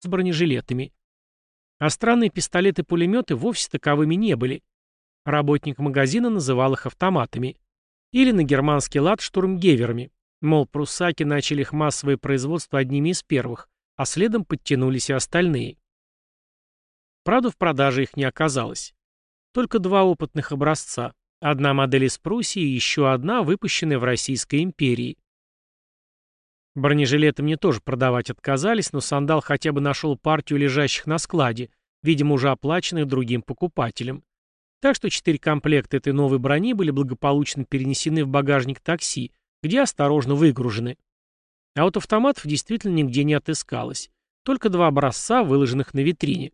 с бронежилетами. А странные пистолеты-пулеметы вовсе таковыми не были. Работник магазина называл их автоматами. Или на германский лад штурмгеверами. Мол, пруссаки начали их массовое производство одними из первых, а следом подтянулись и остальные. Правда, в продаже их не оказалось. Только два опытных образца. Одна модель из Пруссии и еще одна, выпущенная в Российской империи. Бронежилеты мне тоже продавать отказались, но Сандал хотя бы нашел партию лежащих на складе, видимо, уже оплаченных другим покупателем. Так что четыре комплекта этой новой брони были благополучно перенесены в багажник такси, где осторожно выгружены. А вот автоматов действительно нигде не отыскалось. Только два образца, выложенных на витрине.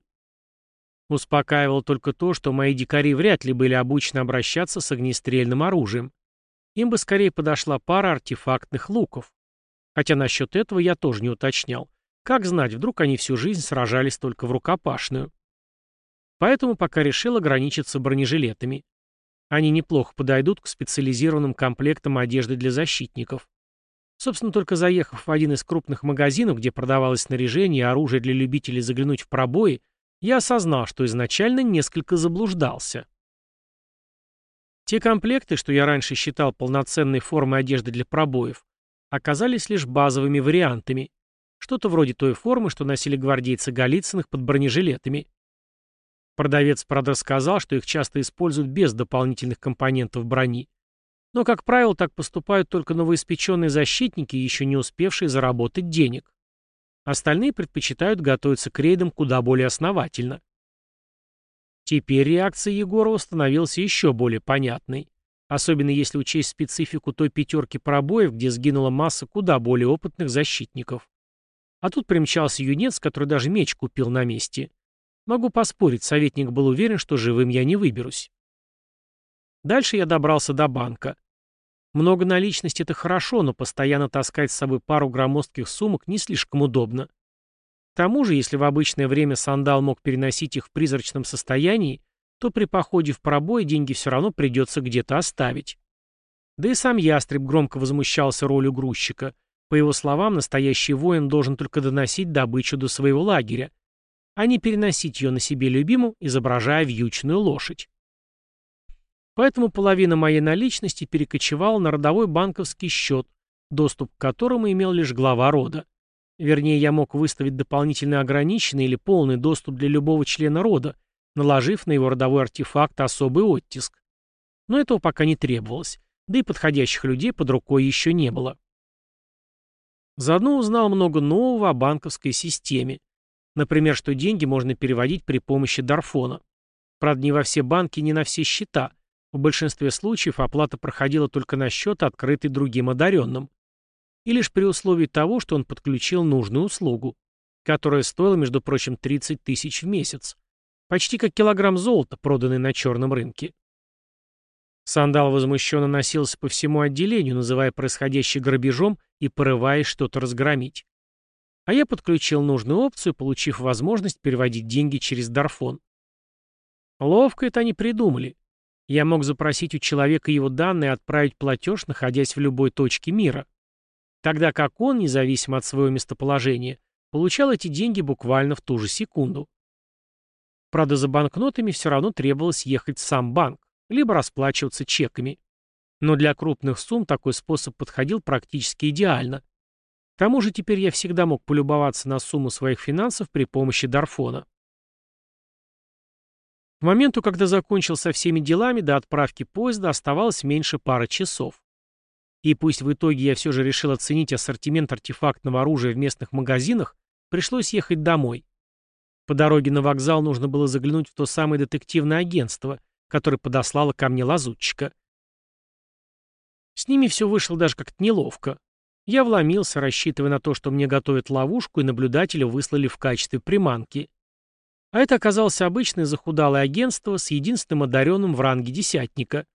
Успокаивало только то, что мои дикари вряд ли были обучены обращаться с огнестрельным оружием. Им бы скорее подошла пара артефактных луков. Хотя насчет этого я тоже не уточнял. Как знать, вдруг они всю жизнь сражались только в рукопашную. Поэтому пока решил ограничиться бронежилетами. Они неплохо подойдут к специализированным комплектам одежды для защитников. Собственно, только заехав в один из крупных магазинов, где продавалось снаряжение и оружие для любителей заглянуть в пробои, я осознал, что изначально несколько заблуждался. Те комплекты, что я раньше считал полноценной формой одежды для пробоев, оказались лишь базовыми вариантами. Что-то вроде той формы, что носили гвардейцы Голицыных под бронежилетами. Продавец, правда, сказал, что их часто используют без дополнительных компонентов брони. Но, как правило, так поступают только новоиспеченные защитники, еще не успевшие заработать денег. Остальные предпочитают готовиться к рейдам куда более основательно. Теперь реакция Егорова становилась еще более понятной. Особенно если учесть специфику той пятерки пробоев, где сгинула масса куда более опытных защитников. А тут примчался юнец, который даже меч купил на месте. Могу поспорить, советник был уверен, что живым я не выберусь. Дальше я добрался до банка. Много наличности — это хорошо, но постоянно таскать с собой пару громоздких сумок не слишком удобно. К тому же, если в обычное время сандал мог переносить их в призрачном состоянии, то при походе в пробой деньги все равно придется где-то оставить. Да и сам ястреб громко возмущался ролью грузчика. По его словам, настоящий воин должен только доносить добычу до своего лагеря, а не переносить ее на себе любиму, изображая вьючную лошадь. Поэтому половина моей наличности перекочевала на родовой банковский счет, доступ к которому имел лишь глава рода. Вернее, я мог выставить дополнительно ограниченный или полный доступ для любого члена рода, наложив на его родовой артефакт особый оттиск. Но этого пока не требовалось, да и подходящих людей под рукой еще не было. Заодно узнал много нового о банковской системе. Например, что деньги можно переводить при помощи Дарфона. Правда, не во все банки, не на все счета. В большинстве случаев оплата проходила только на счет, открытый другим одаренным. И лишь при условии того, что он подключил нужную услугу, которая стоила, между прочим, 30 тысяч в месяц. Почти как килограмм золота, проданный на черном рынке. Сандал возмущенно носился по всему отделению, называя происходящее грабежом и порываясь что-то разгромить. А я подключил нужную опцию, получив возможность переводить деньги через Дарфон. Ловко это они придумали. Я мог запросить у человека его данные и отправить платеж, находясь в любой точке мира. Тогда как он, независимо от своего местоположения, получал эти деньги буквально в ту же секунду. Правда, за банкнотами все равно требовалось ехать в сам банк, либо расплачиваться чеками. Но для крупных сумм такой способ подходил практически идеально. К тому же теперь я всегда мог полюбоваться на сумму своих финансов при помощи Дарфона. К моменту, когда закончил со всеми делами, до отправки поезда оставалось меньше пары часов. И пусть в итоге я все же решил оценить ассортимент артефактного оружия в местных магазинах, пришлось ехать домой. По дороге на вокзал нужно было заглянуть в то самое детективное агентство, которое подослало ко мне лазутчика. С ними все вышло даже как-то неловко. Я вломился, рассчитывая на то, что мне готовят ловушку, и наблюдателя выслали в качестве приманки. А это оказалось обычное захудалое агентство с единственным одаренным в ранге десятника,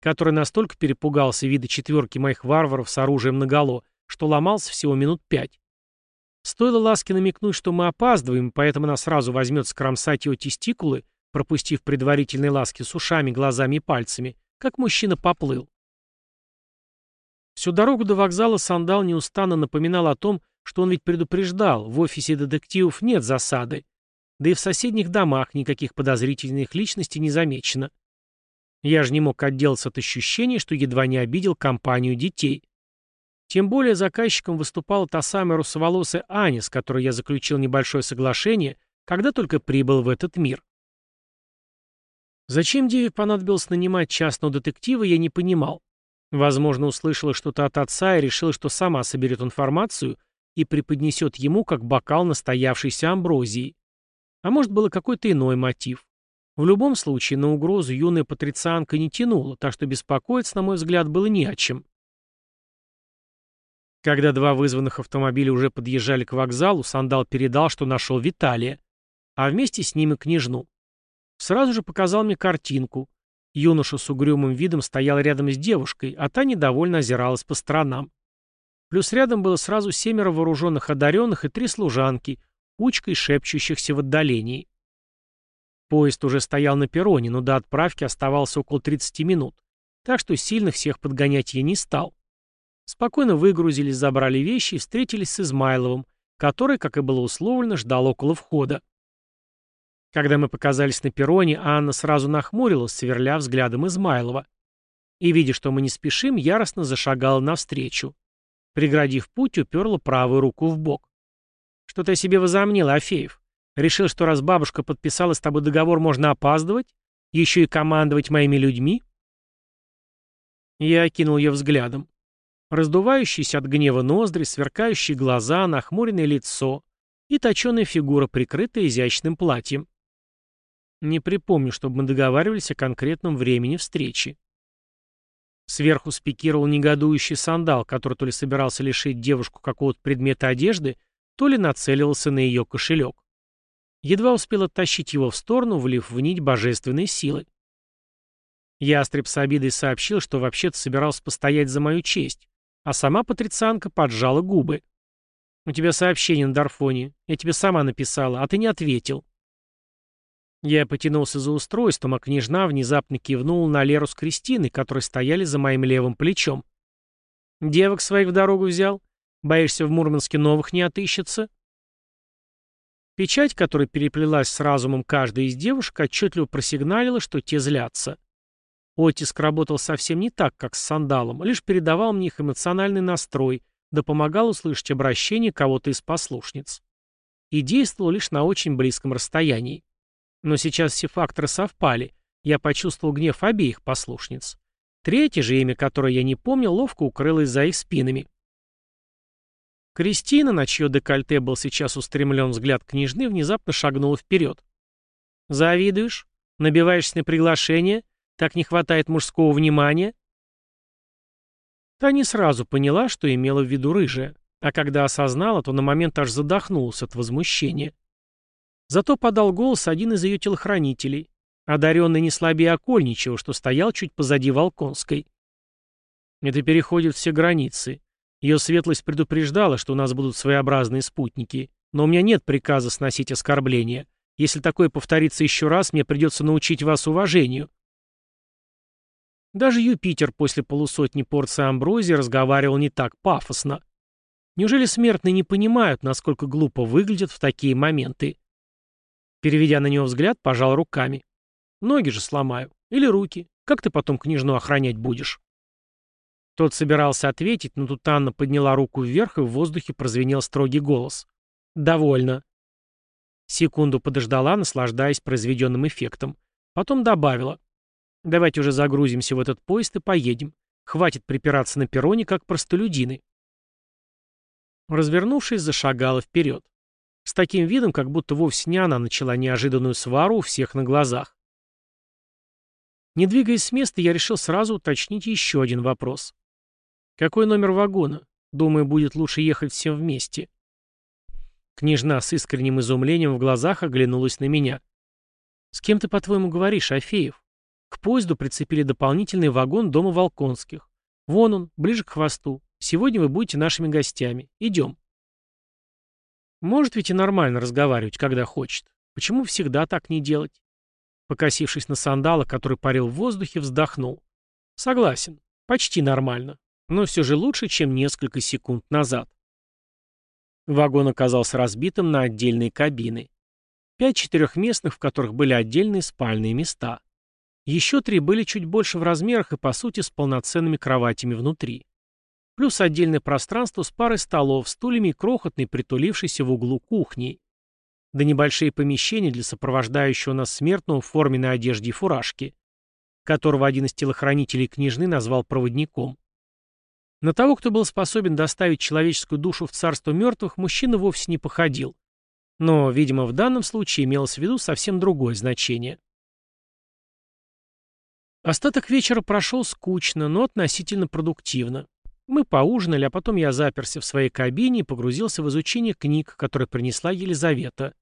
который настолько перепугался вида четверки моих варваров с оружием наголо, что ломался всего минут пять. Стоило Ласке намекнуть, что мы опаздываем, поэтому она сразу возьмет скромсать его тестикулы, пропустив предварительные ласки с ушами, глазами и пальцами, как мужчина поплыл. Всю дорогу до вокзала Сандал неустанно напоминал о том, что он ведь предупреждал, в офисе детективов нет засады. Да и в соседних домах никаких подозрительных личностей не замечено. Я же не мог отделаться от ощущения, что едва не обидел компанию детей. Тем более заказчиком выступала та самая русоволосая Аня, с которой я заключил небольшое соглашение, когда только прибыл в этот мир. Зачем Деве понадобилось нанимать частного детектива, я не понимал. Возможно, услышала что-то от отца и решила, что сама соберет информацию и преподнесет ему как бокал настоявшейся амброзии. А может, было какой-то иной мотив. В любом случае, на угрозу юная патрицианка не тянула, так что беспокоиться, на мой взгляд, было не о чем. Когда два вызванных автомобиля уже подъезжали к вокзалу, Сандал передал, что нашел Виталия, а вместе с ним и княжну. Сразу же показал мне картинку. Юноша с угрюмым видом стоял рядом с девушкой, а та недовольно озиралась по сторонам. Плюс рядом было сразу семеро вооруженных одаренных и три служанки, кучкой шепчущихся в отдалении. Поезд уже стоял на перроне, но до отправки оставалось около 30 минут, так что сильно всех подгонять я не стал. Спокойно выгрузились, забрали вещи и встретились с Измайловым, который, как и было условлено, ждал около входа. Когда мы показались на перроне, Анна сразу нахмурилась, сверля взглядом Измайлова. И, видя, что мы не спешим, яростно зашагала навстречу. Преградив путь, уперла правую руку в бок. «Что ты себе возомнил, Афеев? Решил, что раз бабушка подписала с тобой договор, можно опаздывать? Еще и командовать моими людьми?» Я окинул ее взглядом. Раздувающиеся от гнева ноздри, сверкающие глаза, нахмуренное лицо и точеная фигура, прикрытая изящным платьем. Не припомню, чтобы мы договаривались о конкретном времени встречи. Сверху спикировал негодующий сандал, который то ли собирался лишить девушку какого-то предмета одежды, то ли нацеливался на ее кошелек. Едва успел оттащить его в сторону, влив в нить божественной силы. Ястреб с обидой сообщил, что вообще-то собирался постоять за мою честь, а сама патрицианка поджала губы. «У тебя сообщение на Дарфоне. Я тебе сама написала, а ты не ответил». Я потянулся за устройством, а княжна внезапно кивнула на Леру с Кристиной, которые стояли за моим левым плечом. «Девок своих в дорогу взял? Боишься, в Мурманске новых не отыщется?» Печать, которая переплелась с разумом каждой из девушек, отчетливо просигналила, что те злятся. Оттиск работал совсем не так, как с сандалом, лишь передавал мне их эмоциональный настрой, да помогал услышать обращение кого-то из послушниц. И действовал лишь на очень близком расстоянии. Но сейчас все факторы совпали. Я почувствовал гнев обеих послушниц. Третье же имя, которое я не помнил, ловко укрылось за их спинами. Кристина, на чье декольте был сейчас устремлен взгляд княжны, внезапно шагнула вперед. «Завидуешь? Набиваешься на приглашение? Так не хватает мужского внимания?» Та не сразу поняла, что имела в виду рыжая, а когда осознала, то на момент аж задохнулся от возмущения. Зато подал голос один из ее телохранителей, одаренный не слабее Окольничего, что стоял чуть позади Волконской. Это переходит все границы. Ее светлость предупреждала, что у нас будут своеобразные спутники, но у меня нет приказа сносить оскорбления. Если такое повторится еще раз, мне придется научить вас уважению. Даже Юпитер после полусотни порций амброзии разговаривал не так пафосно. Неужели смертные не понимают, насколько глупо выглядят в такие моменты? Переведя на него взгляд, пожал руками. Ноги же сломаю. Или руки. Как ты потом княжну охранять будешь? Тот собирался ответить, но тут Анна подняла руку вверх, и в воздухе прозвенел строгий голос. «Довольно». Секунду подождала, наслаждаясь произведенным эффектом. Потом добавила. Давайте уже загрузимся в этот поезд и поедем. Хватит припираться на перроне, как простолюдины. Развернувшись, зашагала вперед. С таким видом, как будто вовсе не она начала неожиданную свару у всех на глазах. Не двигаясь с места, я решил сразу уточнить еще один вопрос. Какой номер вагона? Думаю, будет лучше ехать всем вместе. Княжна с искренним изумлением в глазах оглянулась на меня. «С кем ты, по-твоему, говоришь, Афеев?» К поезду прицепили дополнительный вагон дома Волконских. Вон он, ближе к хвосту. Сегодня вы будете нашими гостями. Идем. Может ведь и нормально разговаривать, когда хочет. Почему всегда так не делать? Покосившись на сандала, который парил в воздухе, вздохнул. Согласен. Почти нормально. Но все же лучше, чем несколько секунд назад. Вагон оказался разбитым на отдельные кабины. Пять четырехместных, в которых были отдельные спальные места. Еще три были чуть больше в размерах и, по сути, с полноценными кроватями внутри. Плюс отдельное пространство с парой столов, стульями и крохотной, притулившейся в углу кухней. Да небольшие помещения для сопровождающего нас смертного в форменной одежде и фуражке, которого один из телохранителей княжны назвал проводником. На того, кто был способен доставить человеческую душу в царство мертвых, мужчина вовсе не походил. Но, видимо, в данном случае имелось в виду совсем другое значение. Остаток вечера прошел скучно, но относительно продуктивно. Мы поужинали, а потом я заперся в своей кабине и погрузился в изучение книг, которые принесла Елизавета.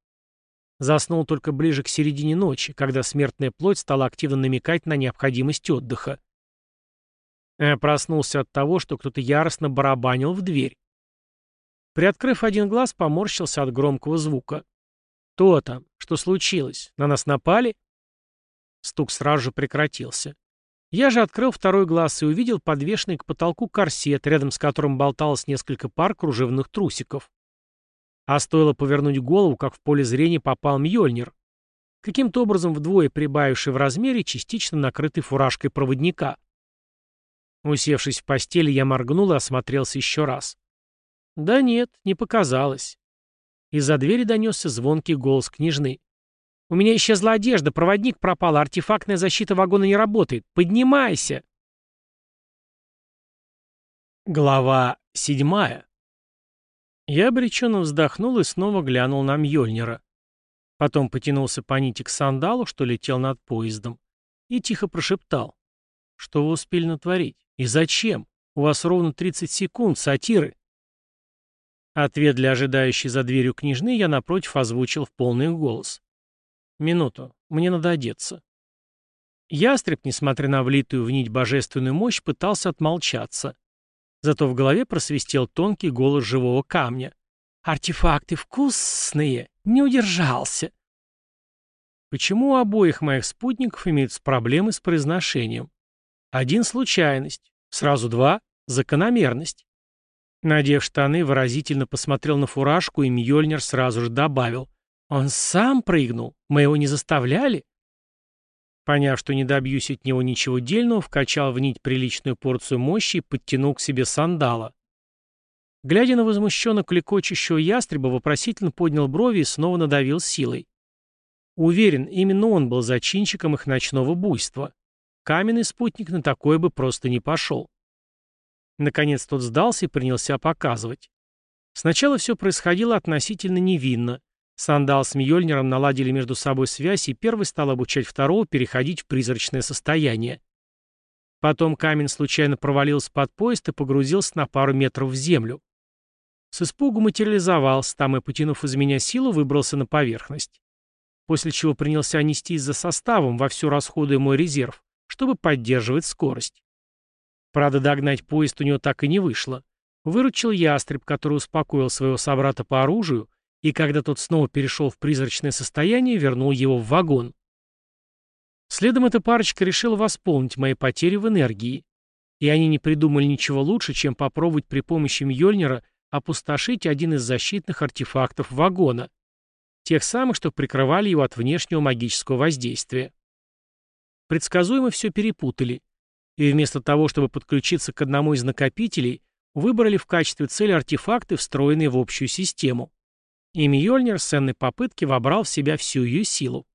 Заснул только ближе к середине ночи, когда смертная плоть стала активно намекать на необходимость отдыха. Я проснулся от того, что кто-то яростно барабанил в дверь. Приоткрыв один глаз, поморщился от громкого звука. «Кто там? Что случилось? На нас напали?» Стук сразу же прекратился. Я же открыл второй глаз и увидел подвешенный к потолку корсет, рядом с которым болталось несколько пар кружевных трусиков. А стоило повернуть голову, как в поле зрения попал Мьёльнир. Каким-то образом вдвое прибавивший в размере, частично накрытый фуражкой проводника. Усевшись в постели, я моргнул и осмотрелся еще раз. Да нет, не показалось. Из-за двери донесся звонкий голос княжны. «У меня исчезла одежда, проводник пропал, артефактная защита вагона не работает. Поднимайся!» Глава седьмая. Я обреченно вздохнул и снова глянул на Мьёльнира. Потом потянулся по нити к сандалу, что летел над поездом, и тихо прошептал. «Что вы успели натворить?» «И зачем? У вас ровно 30 секунд, сатиры». Ответ для ожидающей за дверью княжны я напротив озвучил в полный голос. «Минуту. Мне надо одеться». Ястреб, несмотря на влитую в нить божественную мощь, пытался отмолчаться. Зато в голове просвистел тонкий голос живого камня. «Артефакты вкусные! Не удержался!» Почему у обоих моих спутников имеются проблемы с произношением? Один — случайность, Сразу два — закономерность. Надев штаны, выразительно посмотрел на фуражку, и Мьёльнир сразу же добавил. «Он сам прыгнул? Мы его не заставляли?» Поняв, что не добьюсь от него ничего дельного, вкачал в нить приличную порцию мощи и подтянул к себе сандала. Глядя на возмущенно клекочущего ястреба, вопросительно поднял брови и снова надавил силой. Уверен, именно он был зачинщиком их ночного буйства. Каменный спутник на такое бы просто не пошел. Наконец тот сдался и принялся показывать. Сначала все происходило относительно невинно. Сандал с Мьёльниром наладили между собой связь, и первый стал обучать второго переходить в призрачное состояние. Потом камень случайно провалился под поезд и погрузился на пару метров в землю. С испугу материализовался, там и, потянув из меня силу, выбрался на поверхность. После чего принялся нестись за составом, вовсю расходуя мой резерв чтобы поддерживать скорость. Правда, догнать поезд у него так и не вышло. Выручил ястреб, который успокоил своего собрата по оружию, и когда тот снова перешел в призрачное состояние, вернул его в вагон. Следом эта парочка решила восполнить мои потери в энергии. И они не придумали ничего лучше, чем попробовать при помощи Мьёльнира опустошить один из защитных артефактов вагона. Тех самых, что прикрывали его от внешнего магического воздействия предсказуемо все перепутали, и вместо того, чтобы подключиться к одному из накопителей, выбрали в качестве цели артефакты, встроенные в общую систему. И Мьёльнир с ценной попытки вобрал в себя всю ее силу.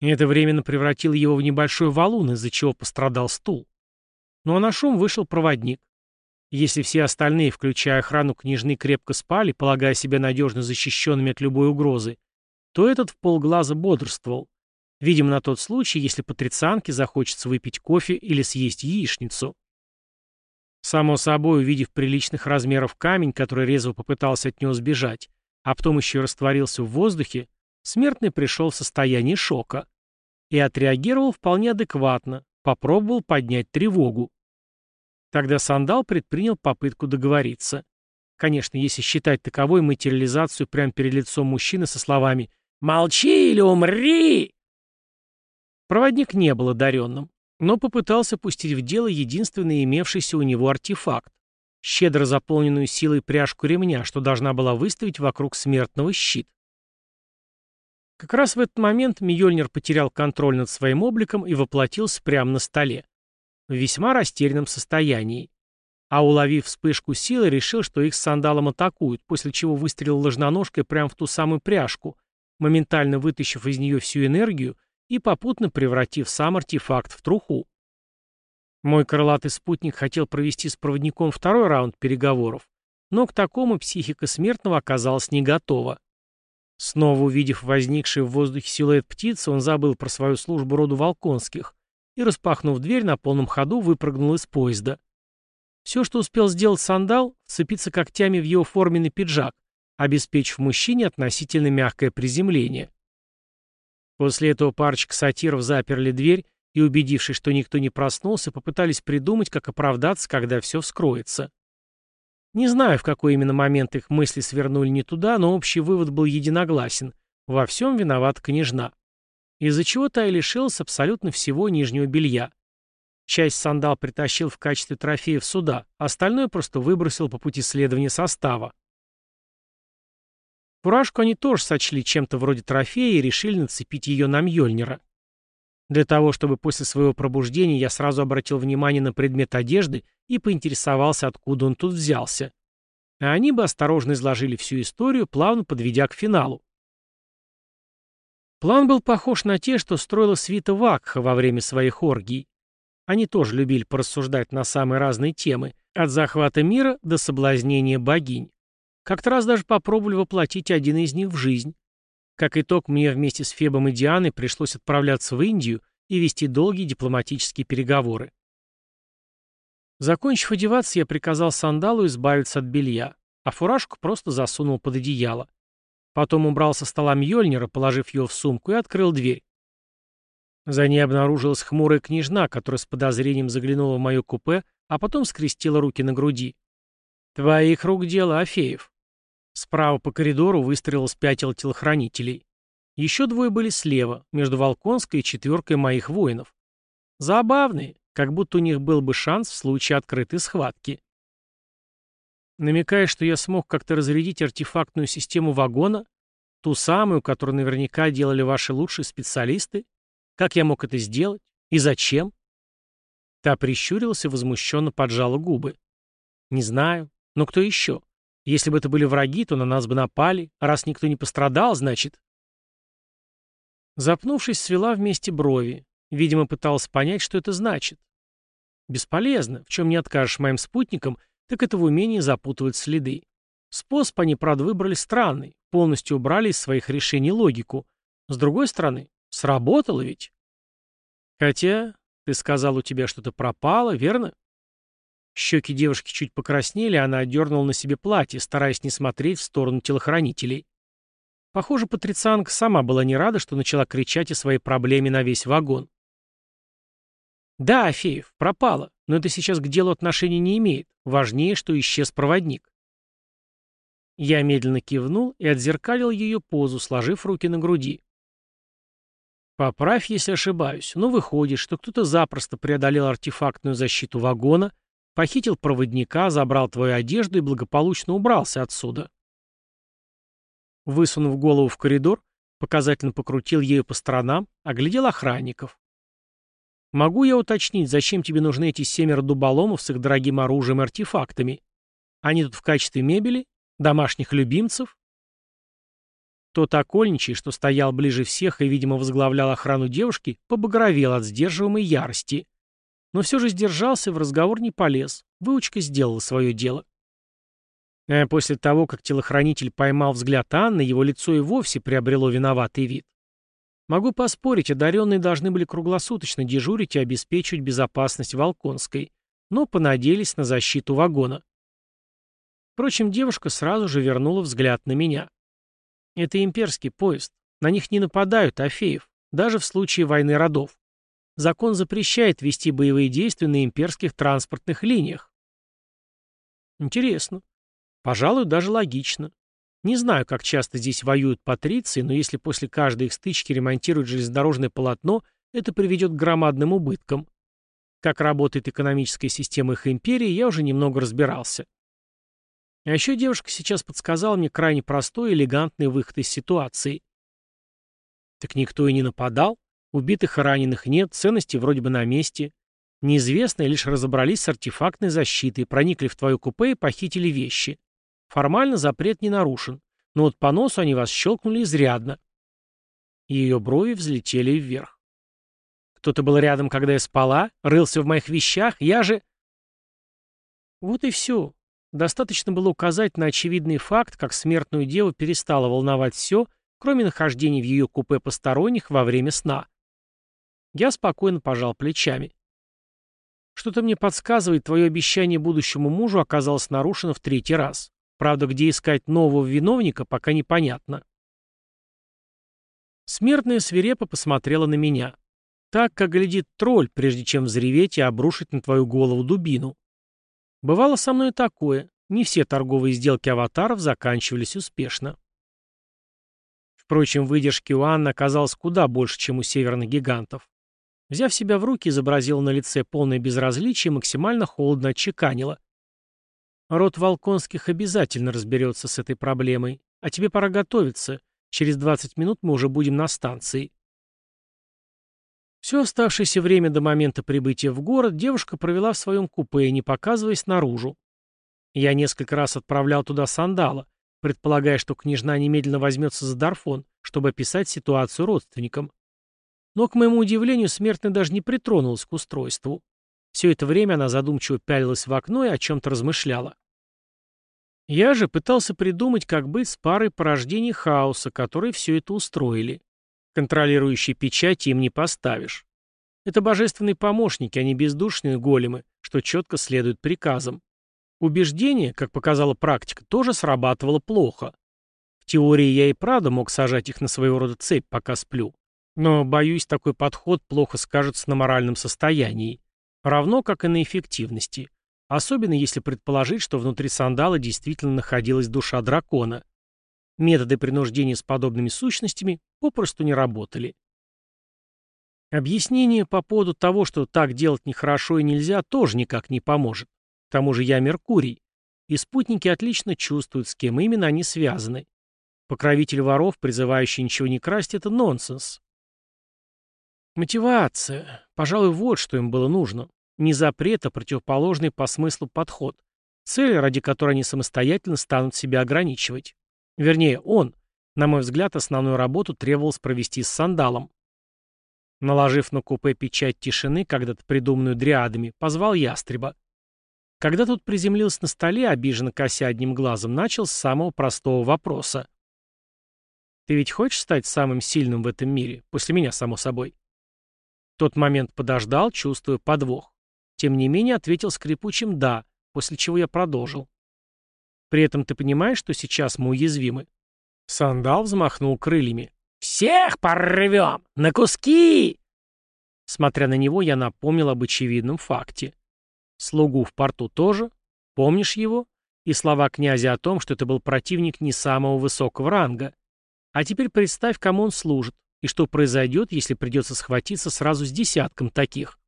Это временно превратило его в небольшой валун, из-за чего пострадал стул. Ну а на шум вышел проводник. Если все остальные, включая охрану княжны, крепко спали, полагая себя надежно защищенными от любой угрозы, то этот в полглаза бодрствовал, Видимо, на тот случай, если патрицианке захочется выпить кофе или съесть яичницу. Само собой, увидев приличных размеров камень, который резво попытался от него сбежать, а потом еще растворился в воздухе, смертный пришел в состояние шока. И отреагировал вполне адекватно, попробовал поднять тревогу. Тогда Сандал предпринял попытку договориться. Конечно, если считать таковой материализацию прямо перед лицом мужчины со словами «Молчи или умри!» Проводник не был одаренным, но попытался пустить в дело единственный имевшийся у него артефакт. Щедро заполненную силой пряжку ремня, что должна была выставить вокруг смертного щит. Как раз в этот момент Мьёльнир потерял контроль над своим обликом и воплотился прямо на столе. В весьма растерянном состоянии. А уловив вспышку силы, решил, что их с сандалом атакуют, после чего выстрелил ложноножкой прямо в ту самую пряжку, моментально вытащив из нее всю энергию и попутно превратив сам артефакт в труху. Мой крылатый спутник хотел провести с проводником второй раунд переговоров, но к такому психика смертного оказалась не готова. Снова увидев возникший в воздухе силуэт птицы, он забыл про свою службу роду Волконских и, распахнув дверь, на полном ходу выпрыгнул из поезда. Все, что успел сделать сандал, вцепиться когтями в его форменный пиджак, обеспечив мужчине относительно мягкое приземление. После этого парочка сатиров заперли дверь и, убедившись, что никто не проснулся, попытались придумать, как оправдаться, когда все вскроется. Не знаю, в какой именно момент их мысли свернули не туда, но общий вывод был единогласен. Во всем виновата княжна. Из-за чего та и лишилась абсолютно всего нижнего белья. Часть сандал притащил в качестве трофеев суда, остальное просто выбросил по пути следования состава. Фуражку они тоже сочли чем-то вроде трофея и решили нацепить ее на Мьёльнира. Для того, чтобы после своего пробуждения я сразу обратил внимание на предмет одежды и поинтересовался, откуда он тут взялся. А они бы осторожно изложили всю историю, плавно подведя к финалу. План был похож на те, что строила свита Вакха во время своих оргий. Они тоже любили порассуждать на самые разные темы, от захвата мира до соблазнения богинь. Как-то раз даже попробовали воплотить один из них в жизнь. Как итог, мне вместе с Фебом и Дианой пришлось отправляться в Индию и вести долгие дипломатические переговоры. Закончив одеваться, я приказал сандалу избавиться от белья, а фуражку просто засунул под одеяло. Потом убрал со стола Мьёльнира, положив ее в сумку, и открыл дверь. За ней обнаружилась хмурая княжна, которая с подозрением заглянула в мое купе, а потом скрестила руки на груди. «Твоих рук дело, Афеев». Справа по коридору выстрелилось пятеро телохранителей. Еще двое были слева, между Волконской и четверкой моих воинов. Забавные, как будто у них был бы шанс в случае открытой схватки. Намекая, что я смог как-то разрядить артефактную систему вагона, ту самую, которую наверняка делали ваши лучшие специалисты, как я мог это сделать? И зачем? Та прищурилась и возмущенно поджала губы. Не знаю. Но кто еще? Если бы это были враги, то на нас бы напали, а раз никто не пострадал, значит... Запнувшись, свела вместе брови. Видимо, пыталась понять, что это значит. Бесполезно. В чем не откажешь моим спутникам, так это в умении запутывать следы. Способ они, правда, выбрали странный. Полностью убрали из своих решений логику. С другой стороны, сработало ведь. Хотя, ты сказал, у тебя что-то пропало, верно? Щеки девушки чуть покраснели, она отдернула на себе платье, стараясь не смотреть в сторону телохранителей. Похоже, патрицианка сама была не рада, что начала кричать о своей проблеме на весь вагон. «Да, Афеев, пропала, но это сейчас к делу отношения не имеет. Важнее, что исчез проводник». Я медленно кивнул и отзеркалил ее позу, сложив руки на груди. «Поправь, если ошибаюсь, но выходит, что кто-то запросто преодолел артефактную защиту вагона, Похитил проводника, забрал твою одежду и благополучно убрался отсюда. Высунув голову в коридор, показательно покрутил ею по сторонам, оглядел охранников. «Могу я уточнить, зачем тебе нужны эти семеро дуболомов с их дорогим оружием и артефактами? Они тут в качестве мебели? Домашних любимцев?» Тот окольничий, что стоял ближе всех и, видимо, возглавлял охрану девушки, побагровел от сдерживаемой ярости. Но все же сдержался и в разговор не полез. Выучка сделала свое дело. А после того, как телохранитель поймал взгляд Анны, его лицо и вовсе приобрело виноватый вид. Могу поспорить, одаренные должны были круглосуточно дежурить и обеспечивать безопасность Волконской, но понадеялись на защиту вагона. Впрочем, девушка сразу же вернула взгляд на меня. Это имперский поезд. На них не нападают, Афеев, даже в случае войны родов. Закон запрещает вести боевые действия на имперских транспортных линиях. Интересно. Пожалуй, даже логично. Не знаю, как часто здесь воюют патриции, но если после каждой их стычки ремонтируют железнодорожное полотно, это приведет к громадным убыткам. Как работает экономическая система их империи, я уже немного разбирался. А еще девушка сейчас подсказала мне крайне простой и элегантный выход из ситуации. Так никто и не нападал. Убитых и раненых нет, ценности вроде бы на месте. Неизвестные лишь разобрались с артефактной защитой, проникли в твою купе и похитили вещи. Формально запрет не нарушен, но вот по носу они вас щелкнули изрядно. Ее брови взлетели вверх. Кто-то был рядом, когда я спала, рылся в моих вещах, я же... Вот и все. Достаточно было указать на очевидный факт, как смертную деву перестало волновать все, кроме нахождения в ее купе посторонних во время сна. Я спокойно пожал плечами. Что-то мне подсказывает, твое обещание будущему мужу оказалось нарушено в третий раз. Правда, где искать нового виновника, пока непонятно. Смертная свирепо посмотрела на меня. Так, как глядит тролль, прежде чем взреветь и обрушить на твою голову дубину. Бывало со мной такое. Не все торговые сделки аватаров заканчивались успешно. Впрочем, выдержки у Анны оказалось куда больше, чем у северных гигантов. Взяв себя в руки, изобразила на лице полное безразличие и максимально холодно отчеканила. Род Волконских обязательно разберется с этой проблемой. А тебе пора готовиться. Через 20 минут мы уже будем на станции. Все оставшееся время до момента прибытия в город девушка провела в своем купе, не показываясь наружу. Я несколько раз отправлял туда сандала, предполагая, что княжна немедленно возьмется за Дарфон, чтобы описать ситуацию родственникам. Но, к моему удивлению, смертная даже не притронулась к устройству. Все это время она задумчиво пялилась в окно и о чем-то размышляла. Я же пытался придумать, как быть с парой порождений хаоса, которые все это устроили. Контролирующие печати им не поставишь. Это божественные помощники, а не бездушные големы, что четко следует приказам. Убеждение, как показала практика, тоже срабатывало плохо. В теории я и правда мог сажать их на своего рода цепь, пока сплю. Но, боюсь, такой подход плохо скажется на моральном состоянии. Равно, как и на эффективности. Особенно если предположить, что внутри сандала действительно находилась душа дракона. Методы принуждения с подобными сущностями попросту не работали. Объяснение по поводу того, что так делать нехорошо и нельзя, тоже никак не поможет. К тому же я Меркурий, и спутники отлично чувствуют, с кем именно они связаны. Покровитель воров, призывающий ничего не красть, это нонсенс. Мотивация. Пожалуй, вот что им было нужно. Не запрет, а противоположный по смыслу подход. Цель, ради которой они самостоятельно станут себя ограничивать. Вернее, он. На мой взгляд, основную работу требовалось провести с сандалом. Наложив на купе печать тишины, когда-то придуманную дриадами, позвал ястреба. Когда тот приземлился на столе, обиженно кося одним глазом, начал с самого простого вопроса. «Ты ведь хочешь стать самым сильным в этом мире? После меня, само собой». Тот момент подождал, чувствуя подвох. Тем не менее ответил скрипучим «да», после чего я продолжил. При этом ты понимаешь, что сейчас мы уязвимы? Сандал взмахнул крыльями. «Всех порвем! На куски!» Смотря на него, я напомнил об очевидном факте. Слугу в порту тоже? Помнишь его? И слова князя о том, что это был противник не самого высокого ранга. А теперь представь, кому он служит, и что произойдет, если придется схватиться сразу с десятком таких.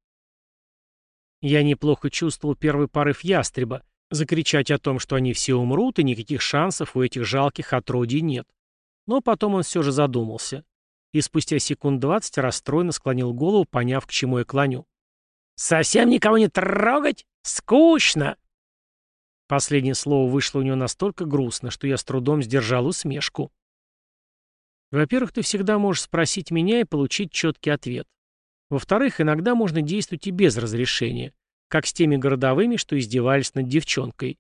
Я неплохо чувствовал первый порыв ястреба, закричать о том, что они все умрут, и никаких шансов у этих жалких отродий нет. Но потом он все же задумался. И спустя секунд двадцать расстроенно склонил голову, поняв, к чему я клоню. «Совсем никого не трогать? Скучно!» Последнее слово вышло у него настолько грустно, что я с трудом сдержал усмешку. Во-первых, ты всегда можешь спросить меня и получить четкий ответ. Во-вторых, иногда можно действовать и без разрешения, как с теми городовыми, что издевались над девчонкой.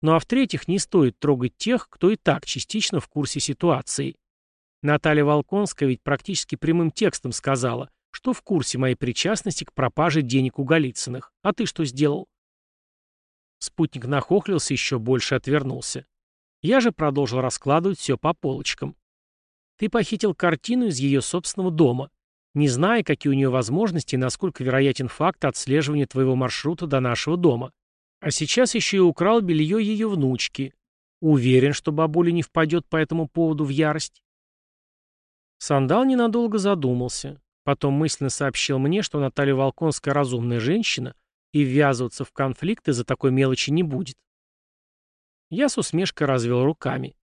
Ну а в-третьих, не стоит трогать тех, кто и так частично в курсе ситуации. Наталья Волконская ведь практически прямым текстом сказала, что в курсе моей причастности к пропаже денег у Голицыных. А ты что сделал? Спутник нахохлился еще больше отвернулся. Я же продолжил раскладывать все по полочкам. Ты похитил картину из ее собственного дома не зная, какие у нее возможности и насколько вероятен факт отслеживания твоего маршрута до нашего дома. А сейчас еще и украл белье ее внучки. Уверен, что бабуля не впадет по этому поводу в ярость. Сандал ненадолго задумался. Потом мысленно сообщил мне, что Наталья Волконская разумная женщина и ввязываться в конфликты за такой мелочи не будет. Я с усмешкой развел руками.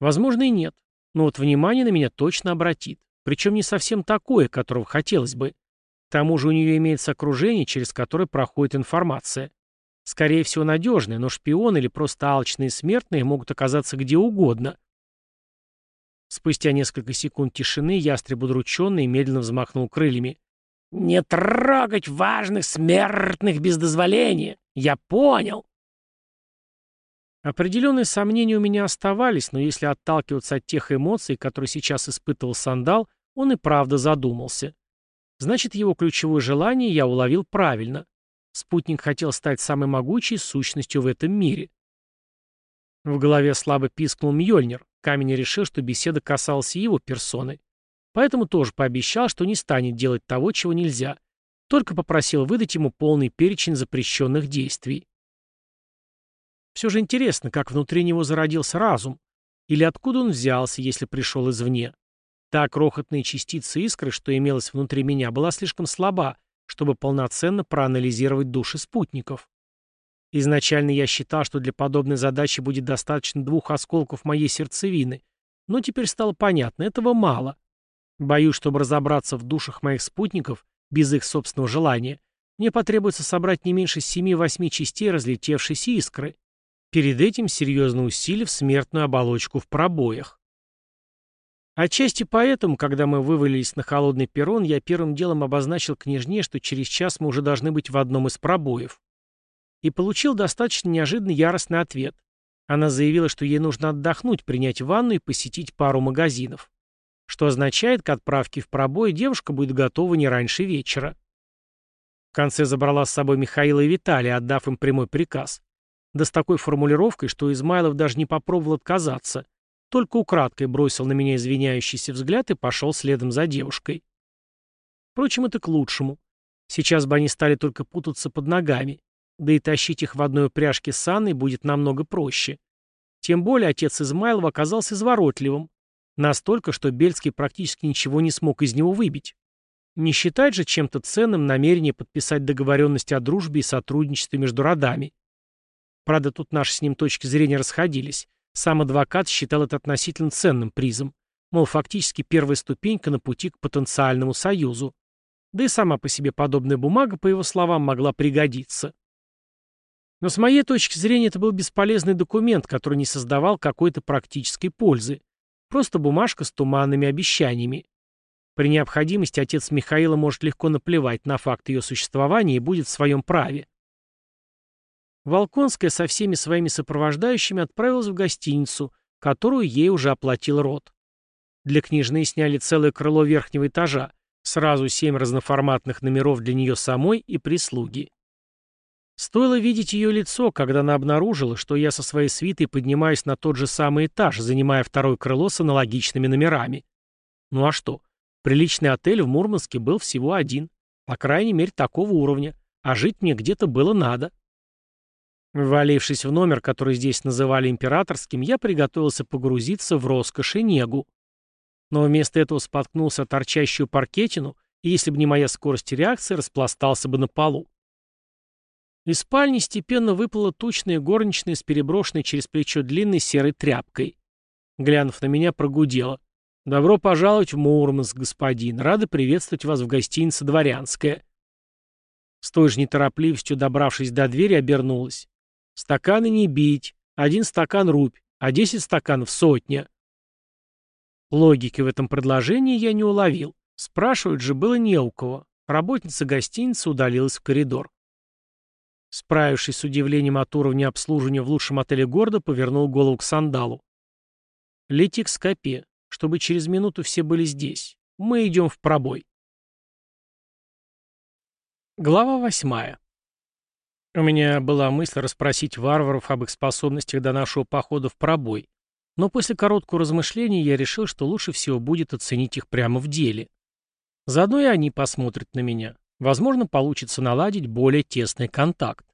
Возможно и нет, но вот внимание на меня точно обратит. Причем не совсем такое, которого хотелось бы. К тому же у нее имеется окружение, через которое проходит информация. Скорее всего, надежное, но шпионы или просто алчные смертные могут оказаться где угодно. Спустя несколько секунд тишины ястреб удрученный медленно взмахнул крыльями. «Не трогать важных смертных без дозволения! Я понял!» Определенные сомнения у меня оставались, но если отталкиваться от тех эмоций, которые сейчас испытывал Сандал, он и правда задумался. Значит, его ключевое желание я уловил правильно. Спутник хотел стать самой могучей сущностью в этом мире. В голове слабо пискнул Мьёльнир. Камень решил, что беседа касалась его персоны. Поэтому тоже пообещал, что не станет делать того, чего нельзя. Только попросил выдать ему полный перечень запрещенных действий. Все же интересно, как внутри него зародился разум. Или откуда он взялся, если пришел извне. Та крохотная частица искры, что имелась внутри меня, была слишком слаба, чтобы полноценно проанализировать души спутников. Изначально я считал, что для подобной задачи будет достаточно двух осколков моей сердцевины, но теперь стало понятно, этого мало. Боюсь, чтобы разобраться в душах моих спутников, без их собственного желания, мне потребуется собрать не меньше семи-восьми частей разлетевшейся искры. Перед этим серьезно усилив смертную оболочку в пробоях. Отчасти поэтому, когда мы вывалились на холодный перрон, я первым делом обозначил княжне, что через час мы уже должны быть в одном из пробоев. И получил достаточно неожиданный яростный ответ. Она заявила, что ей нужно отдохнуть, принять ванну и посетить пару магазинов. Что означает, к отправке в пробой девушка будет готова не раньше вечера. В конце забрала с собой Михаила и Виталия, отдав им прямой приказ. Да с такой формулировкой, что Измайлов даже не попробовал отказаться – только украдкой бросил на меня извиняющийся взгляд и пошел следом за девушкой. Впрочем, это к лучшему. Сейчас бы они стали только путаться под ногами, да и тащить их в одной упряжке с Анной будет намного проще. Тем более отец Измайлова оказался изворотливым. Настолько, что Бельский практически ничего не смог из него выбить. Не считать же чем-то ценным намерение подписать договоренность о дружбе и сотрудничестве между родами. Правда, тут наши с ним точки зрения расходились. Сам адвокат считал это относительно ценным призом. Мол, фактически первая ступенька на пути к потенциальному союзу. Да и сама по себе подобная бумага, по его словам, могла пригодиться. Но с моей точки зрения это был бесполезный документ, который не создавал какой-то практической пользы. Просто бумажка с туманными обещаниями. При необходимости отец Михаила может легко наплевать на факт ее существования и будет в своем праве. Волконская со всеми своими сопровождающими отправилась в гостиницу, которую ей уже оплатил род. Для княжны сняли целое крыло верхнего этажа, сразу семь разноформатных номеров для нее самой и прислуги. Стоило видеть ее лицо, когда она обнаружила, что я со своей свитой поднимаюсь на тот же самый этаж, занимая второе крыло с аналогичными номерами. Ну а что? Приличный отель в Мурманске был всего один. По крайней мере, такого уровня. А жить мне где-то было надо. Ввалившись в номер, который здесь называли императорским, я приготовился погрузиться в роскошь и негу. Но вместо этого споткнулся торчащую паркетину, и если бы не моя скорость реакции, распластался бы на полу. Из спальни степенно выплыла тучная горничная с переброшенной через плечо длинной серой тряпкой. Глянув на меня, прогудела. «Добро пожаловать в Мурманск, господин. Рада приветствовать вас в гостинице «Дворянская». С той же неторопливостью, добравшись до двери, обернулась. Стаканы не бить. Один стакан рубь, а десять стаканов сотня. Логики в этом предложении я не уловил. Спрашивать же было не у кого. Работница гостиницы удалилась в коридор. Справившись с удивлением от уровня обслуживания в лучшем отеле города, повернул голову к сандалу. «Лети к скопе, чтобы через минуту все были здесь. Мы идем в пробой». Глава восьмая. У меня была мысль расспросить варваров об их способностях до нашего похода в пробой, но после короткого размышления я решил, что лучше всего будет оценить их прямо в деле. Заодно и они посмотрят на меня. Возможно, получится наладить более тесный контакт.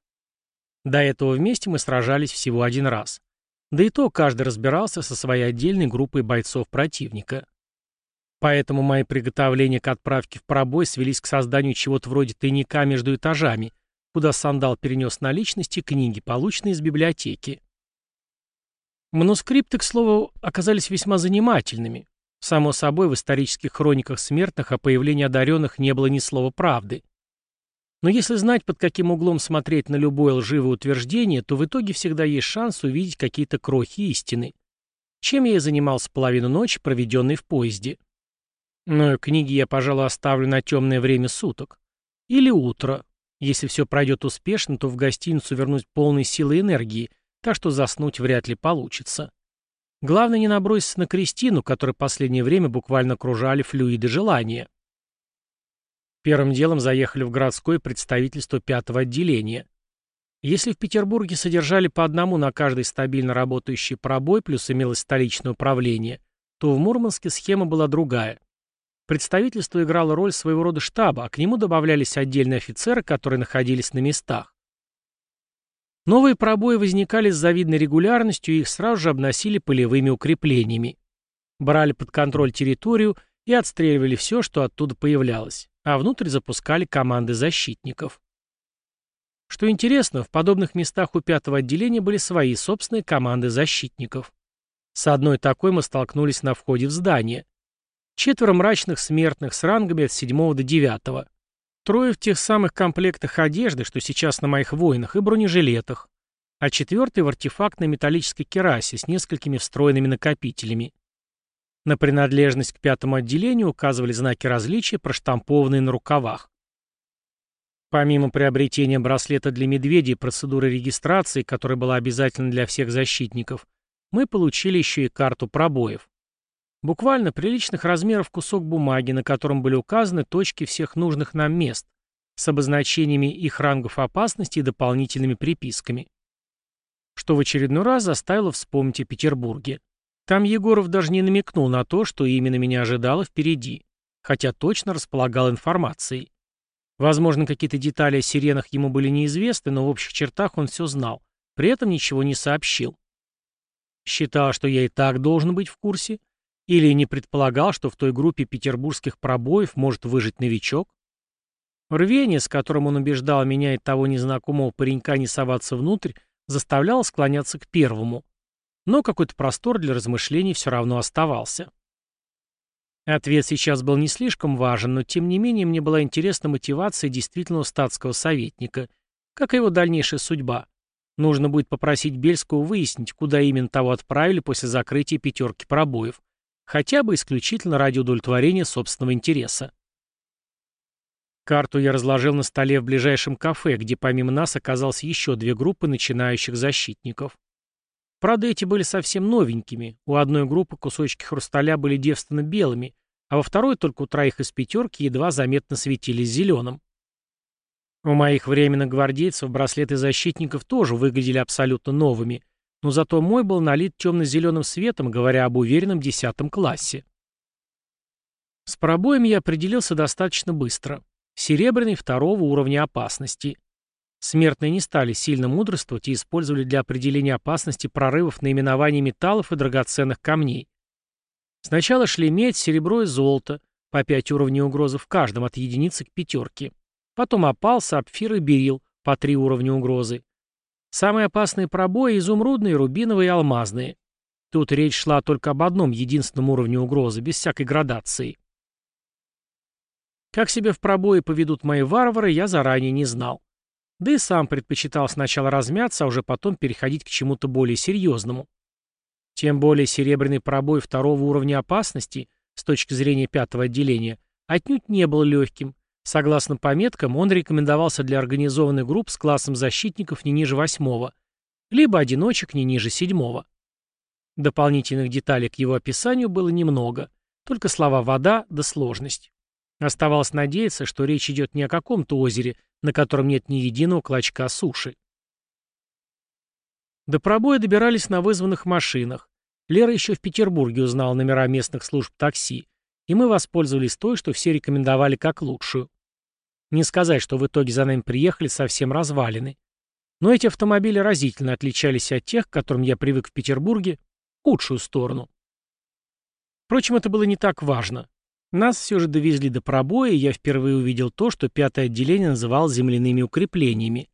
До этого вместе мы сражались всего один раз. Да и то каждый разбирался со своей отдельной группой бойцов противника. Поэтому мои приготовления к отправке в пробой свелись к созданию чего-то вроде тайника между этажами – куда Сандал перенес наличности книги, полученные из библиотеки. Манускрипты, к слову, оказались весьма занимательными. Само собой, в исторических хрониках смертных о появлении одаренных не было ни слова правды. Но если знать, под каким углом смотреть на любое лживое утверждение, то в итоге всегда есть шанс увидеть какие-то крохи истины. Чем я и занимался половину ночи, проведенной в поезде. Но книги я, пожалуй, оставлю на темное время суток. Или утро. Если все пройдет успешно, то в гостиницу вернусь полной силы и энергии – так что заснуть вряд ли получится. Главное не наброситься на Кристину, которой последнее время буквально окружали флюиды желания. Первым делом заехали в городское представительство пятого отделения. Если в Петербурге содержали по одному на каждый стабильно работающий пробой, плюс имелось столичное управление, то в Мурманске схема была другая. Представительство играло роль своего рода штаба, а к нему добавлялись отдельные офицеры, которые находились на местах. Новые пробои возникали с завидной регулярностью и их сразу же обносили полевыми укреплениями. Брали под контроль территорию и отстреливали все, что оттуда появлялось, а внутрь запускали команды защитников. Что интересно, в подобных местах у пятого отделения были свои собственные команды защитников. С одной такой мы столкнулись на входе в здание. Четверо мрачных смертных с рангами от седьмого до девятого. Трое в тех самых комплектах одежды, что сейчас на моих воинах, и бронежилетах, а четвертый в артефактной металлической керасе с несколькими встроенными накопителями. На принадлежность к пятому отделению указывали знаки различия, проштампованные на рукавах. Помимо приобретения браслета для медведей процедуры регистрации, которая была обязательна для всех защитников, мы получили еще и карту пробоев. Буквально приличных размеров кусок бумаги, на котором были указаны точки всех нужных нам мест, с обозначениями их рангов опасности и дополнительными приписками. Что в очередной раз заставило вспомнить о Петербурге. Там Егоров даже не намекнул на то, что именно меня ожидало впереди, хотя точно располагал информацией. Возможно, какие-то детали о сиренах ему были неизвестны, но в общих чертах он все знал, при этом ничего не сообщил. Считал, что я и так должен быть в курсе, или не предполагал, что в той группе петербургских пробоев может выжить новичок? Рвение, с которым он убеждал меня и того незнакомого паренька не соваться внутрь, заставляло склоняться к первому. Но какой-то простор для размышлений все равно оставался. Ответ сейчас был не слишком важен, но тем не менее мне была интересна мотивация действительного статского советника, как и его дальнейшая судьба. Нужно будет попросить Бельского выяснить, куда именно того отправили после закрытия пятерки пробоев, хотя бы исключительно ради удовлетворения собственного интереса. Карту я разложил на столе в ближайшем кафе, где помимо нас оказалось еще две группы начинающих защитников. Правда, эти были совсем новенькими. У одной группы кусочки хрусталя были девственно белыми, а во второй только у троих из пятерки едва заметно светились зеленым. У моих временных гвардейцев браслеты защитников тоже выглядели абсолютно новыми, но зато мой был налит темно-зеленым светом, говоря об уверенном десятом классе. С пробоем я определился достаточно быстро. Серебряный второго уровня опасности. Смертные не стали сильно мудрствовать и использовали для определения опасности прорывов наименований металлов и драгоценных камней. Сначала шли медь, серебро и золото, по пять уровней угрозы в каждом от единицы к пятерке. Потом опал, сапфир и берил, по три уровня угрозы. Самые опасные пробои – изумрудные, рубиновые и алмазные. Тут речь шла только об одном единственном уровне угрозы, без всякой градации. Как себя в пробое поведут мои варвары, я заранее не знал. Да и сам предпочитал сначала размяться, а уже потом переходить к чему-то более серьезному. Тем более серебряный пробой второго уровня опасности, с точки зрения пятого отделения, отнюдь не был легким, Согласно пометкам, он рекомендовался для организованных групп с классом защитников не ниже восьмого, либо одиночек не ниже седьмого. Дополнительных деталей к его описанию было немного, только слова «вода» да «сложность». Оставалось надеяться, что речь идет не о каком-то озере, на котором нет ни единого клочка суши. До пробоя добирались на вызванных машинах. Лера еще в Петербурге узнала номера местных служб такси, и мы воспользовались той, что все рекомендовали как лучшую. Не сказать, что в итоге за нами приехали совсем развалины. Но эти автомобили разительно отличались от тех, к которым я привык в Петербурге, в худшую сторону. Впрочем, это было не так важно. Нас все же довезли до пробоя, и я впервые увидел то, что пятое отделение называл земляными укреплениями.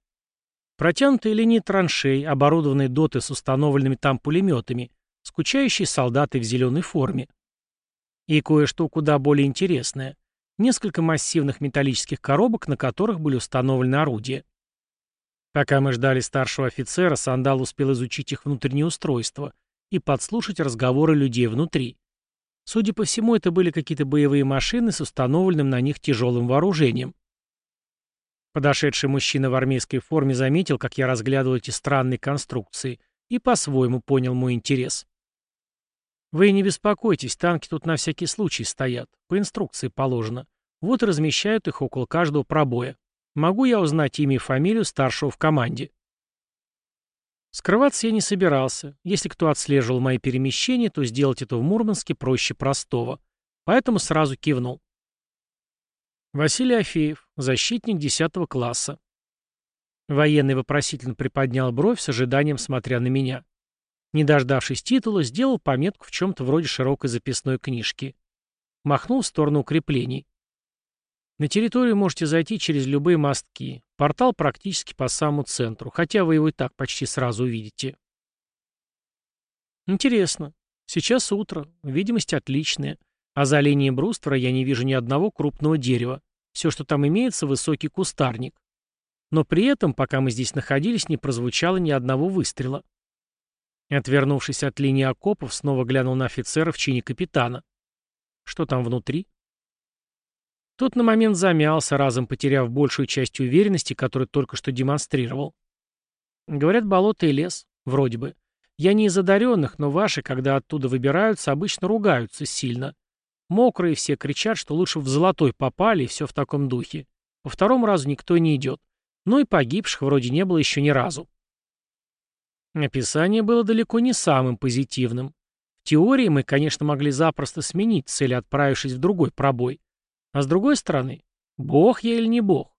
Протянутые линии траншей, оборудованные доты с установленными там пулеметами, скучающие солдаты в зеленой форме. И кое-что куда более интересное. Несколько массивных металлических коробок, на которых были установлены орудия. Пока мы ждали старшего офицера, Сандал успел изучить их внутреннее устройство и подслушать разговоры людей внутри. Судя по всему, это были какие-то боевые машины с установленным на них тяжелым вооружением. Подошедший мужчина в армейской форме заметил, как я разглядывал эти странные конструкции, и по-своему понял мой интерес. «Вы не беспокойтесь, танки тут на всякий случай стоят. По инструкции положено. Вот размещают их около каждого пробоя. Могу я узнать имя и фамилию старшего в команде?» Скрываться я не собирался. Если кто отслеживал мои перемещения, то сделать это в Мурманске проще простого. Поэтому сразу кивнул. Василий Афеев, защитник 10 класса. Военный вопросительно приподнял бровь с ожиданием, смотря на меня. Не дождавшись титула, сделал пометку в чем-то вроде широкой записной книжки. Махнул в сторону укреплений. На территорию можете зайти через любые мостки. Портал практически по самому центру, хотя вы его и так почти сразу увидите. Интересно. Сейчас утро, видимость отличная. А за линией бруствера я не вижу ни одного крупного дерева. Все, что там имеется, высокий кустарник. Но при этом, пока мы здесь находились, не прозвучало ни одного выстрела. Отвернувшись от линии окопов, снова глянул на офицера в чине капитана. Что там внутри? Тот на момент замялся, разом потеряв большую часть уверенности, которую только что демонстрировал. Говорят, болото и лес. Вроде бы. Я не из одаренных, но ваши, когда оттуда выбираются, обычно ругаются сильно. Мокрые все кричат, что лучше в золотой попали, и все в таком духе. По второму разу никто не идет. Ну и погибших вроде не было еще ни разу. Описание было далеко не самым позитивным. В теории мы, конечно, могли запросто сменить цель, отправившись в другой пробой. А с другой стороны, бог я или не бог?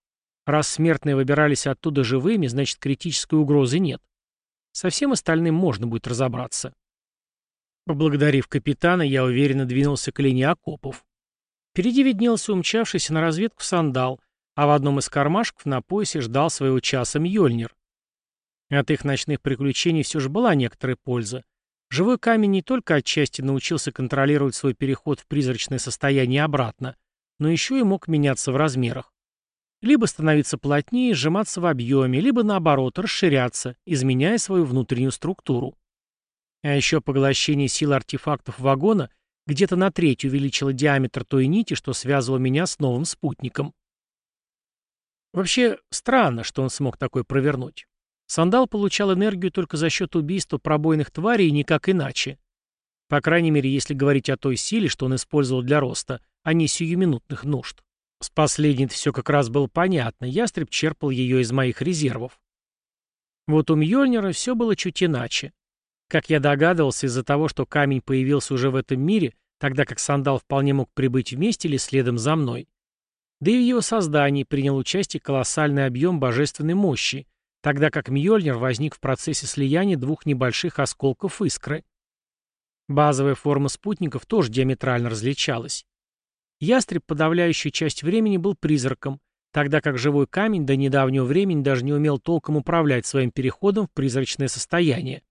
Раз смертные выбирались оттуда живыми, значит критической угрозы нет. Со всем остальным можно будет разобраться. Поблагодарив капитана, я уверенно двинулся к линии окопов. Впереди виднелся умчавшийся на разведку сандал, а в одном из кармашков на поясе ждал своего часа Мьёльнир. От их ночных приключений все же была некоторая польза. Живой камень не только отчасти научился контролировать свой переход в призрачное состояние обратно, но еще и мог меняться в размерах. Либо становиться плотнее, сжиматься в объеме, либо наоборот расширяться, изменяя свою внутреннюю структуру. А еще поглощение сил артефактов вагона где-то на треть увеличило диаметр той нити, что связывало меня с новым спутником. Вообще, странно, что он смог такое провернуть. Сандал получал энергию только за счет убийства пробойных тварей и никак иначе. По крайней мере, если говорить о той силе, что он использовал для роста, а не сиюминутных нужд. С последней все как раз было понятно, ястреб черпал ее из моих резервов. Вот у Мьёльнира все было чуть иначе. Как я догадывался, из-за того, что камень появился уже в этом мире, тогда как сандал вполне мог прибыть вместе или следом за мной. Да и в его создании принял участие колоссальный объем божественной мощи, тогда как Мьёльнир возник в процессе слияния двух небольших осколков искры. Базовая форма спутников тоже диаметрально различалась. Ястреб подавляющую часть времени был призраком, тогда как живой камень до недавнего времени даже не умел толком управлять своим переходом в призрачное состояние.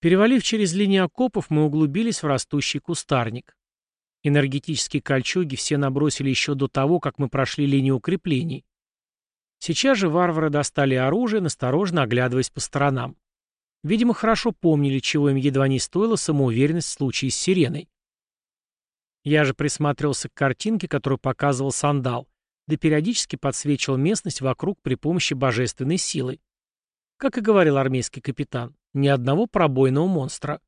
Перевалив через линию окопов, мы углубились в растущий кустарник. Энергетические кольчуги все набросили еще до того, как мы прошли линию укреплений. Сейчас же варвары достали оружие, насторожно оглядываясь по сторонам. Видимо, хорошо помнили, чего им едва не стоила самоуверенность в случае с сиреной. Я же присматривался к картинке, которую показывал Сандал, да периодически подсвечивал местность вокруг при помощи божественной силы. Как и говорил армейский капитан, ни одного пробойного монстра.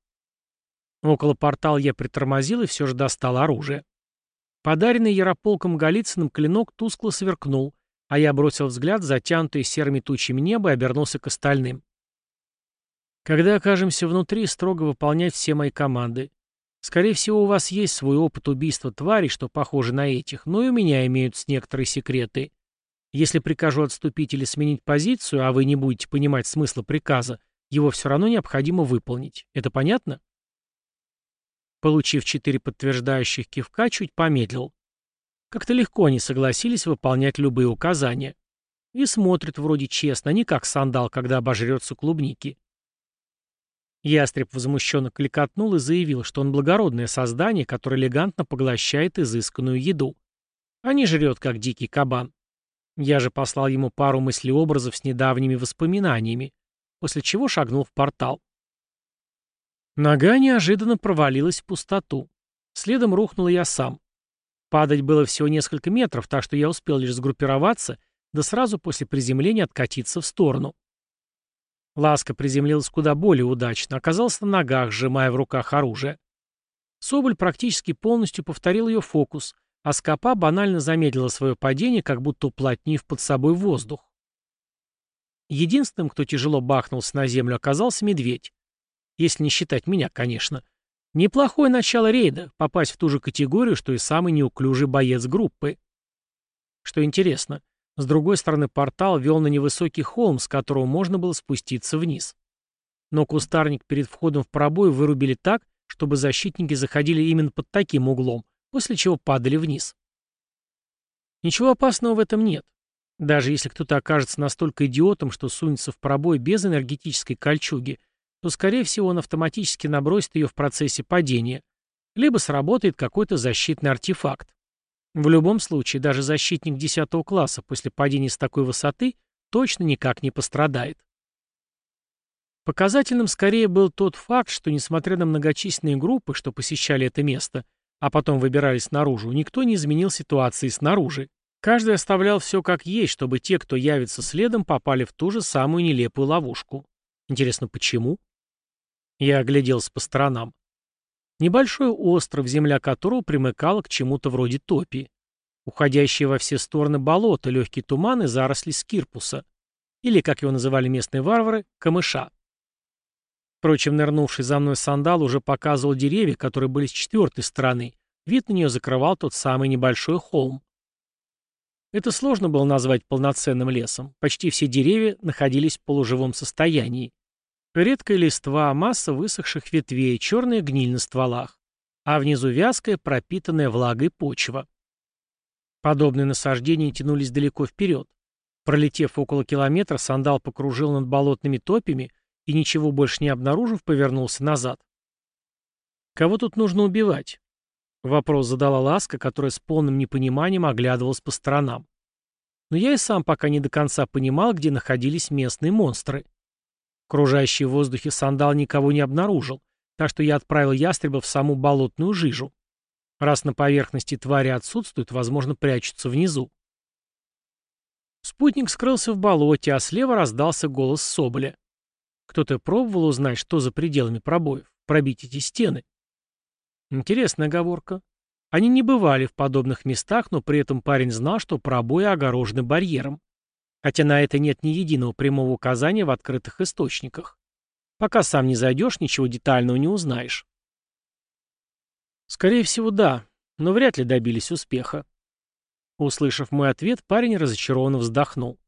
Около портала я притормозил и все же достал оружие. Подаренный Ярополком Голицыным клинок тускло сверкнул, а я бросил взгляд, затянутый серыми тучами неба, и обернулся к остальным. Когда окажемся внутри, строго выполнять все мои команды. Скорее всего, у вас есть свой опыт убийства тварей, что похоже на этих, но и у меня имеются некоторые секреты. Если прикажу отступить или сменить позицию, а вы не будете понимать смысла приказа, его все равно необходимо выполнить. Это понятно? Получив четыре подтверждающих кивка, чуть помедлил. Как-то легко они согласились выполнять любые указания. И смотрят вроде честно, не как сандал, когда обожрется клубники. Ястреб возмущенно кликотнул и заявил, что он благородное создание, которое элегантно поглощает изысканную еду, а не жрет, как дикий кабан. Я же послал ему пару мыслеобразов с недавними воспоминаниями, после чего шагнул в портал. Нога неожиданно провалилась в пустоту. Следом рухнул я сам. Падать было всего несколько метров, так что я успел лишь сгруппироваться, да сразу после приземления откатиться в сторону. Ласка приземлилась куда более удачно, оказался на ногах, сжимая в руках оружие. Соболь практически полностью повторил ее фокус, а скопа банально замедлила свое падение, как будто уплотнив под собой воздух. Единственным, кто тяжело бахнулся на землю, оказался медведь. Если не считать меня, конечно. Неплохое начало рейда — попасть в ту же категорию, что и самый неуклюжий боец группы. Что интересно, с другой стороны портал вел на невысокий холм, с которого можно было спуститься вниз. Но кустарник перед входом в пробой вырубили так, чтобы защитники заходили именно под таким углом, после чего падали вниз. Ничего опасного в этом нет. Даже если кто-то окажется настолько идиотом, что сунется в пробой без энергетической кольчуги, то, скорее всего, он автоматически набросит ее в процессе падения, либо сработает какой-то защитный артефакт. В любом случае, даже защитник 10 класса после падения с такой высоты точно никак не пострадает. Показательным скорее был тот факт, что, несмотря на многочисленные группы, что посещали это место, а потом выбирались наружу, никто не изменил ситуации снаружи. Каждый оставлял все как есть, чтобы те, кто явится следом, попали в ту же самую нелепую ловушку. Интересно, почему? Я огляделся по сторонам. Небольшой остров, земля которого примыкала к чему-то вроде топи. Уходящие во все стороны болота, легкий туман и заросли скирпуса. Или, как его называли местные варвары, камыша. Впрочем, нырнувший за мной сандал уже показывал деревья, которые были с четвертой стороны. Вид на нее закрывал тот самый небольшой холм. Это сложно было назвать полноценным лесом. Почти все деревья находились в полуживом состоянии. Редкая листва, масса высохших ветвей, черная гниль на стволах. А внизу вязкая, пропитанная влагой почва. Подобные насаждения тянулись далеко вперед. Пролетев около километра, сандал покружил над болотными топями, и, ничего больше не обнаружив, повернулся назад. «Кого тут нужно убивать?» Вопрос задала Ласка, которая с полным непониманием оглядывалась по сторонам. Но я и сам пока не до конца понимал, где находились местные монстры. Кружащий в воздухе сандал никого не обнаружил, так что я отправил ястреба в саму болотную жижу. Раз на поверхности твари отсутствуют, возможно, прячутся внизу. Спутник скрылся в болоте, а слева раздался голос Соболя. Кто-то пробовал узнать, что за пределами пробоев, пробить эти стены? Интересная оговорка. Они не бывали в подобных местах, но при этом парень знал, что пробои огорожены барьером. Хотя на это нет ни единого прямого указания в открытых источниках. Пока сам не зайдешь, ничего детального не узнаешь. Скорее всего, да, но вряд ли добились успеха. Услышав мой ответ, парень разочарованно вздохнул.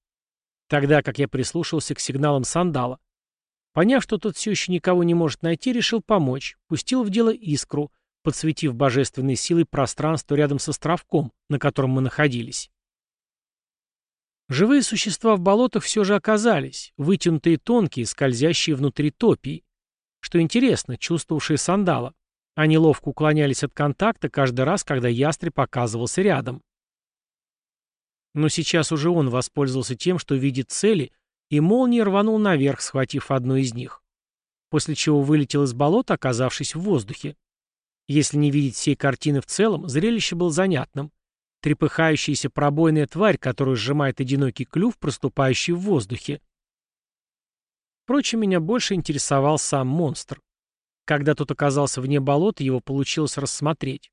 Тогда как я прислушался к сигналам сандала. Поняв, что тот все еще никого не может найти, решил помочь, пустил в дело искру, подсветив божественной силой пространство рядом с островком, на котором мы находились. Живые существа в болотах все же оказались, вытянутые тонкие, скользящие внутри топии. Что интересно, чувствовавшие сандала. Они ловко уклонялись от контакта каждый раз, когда ястреб оказывался рядом. Но сейчас уже он воспользовался тем, что видит цели, и молнией рванул наверх, схватив одну из них. После чего вылетел из болота, оказавшись в воздухе. Если не видеть всей картины в целом, зрелище было занятным. Трепыхающаяся пробойная тварь, которую сжимает одинокий клюв, проступающий в воздухе. Впрочем, меня больше интересовал сам монстр. Когда тот оказался вне болота, его получилось рассмотреть.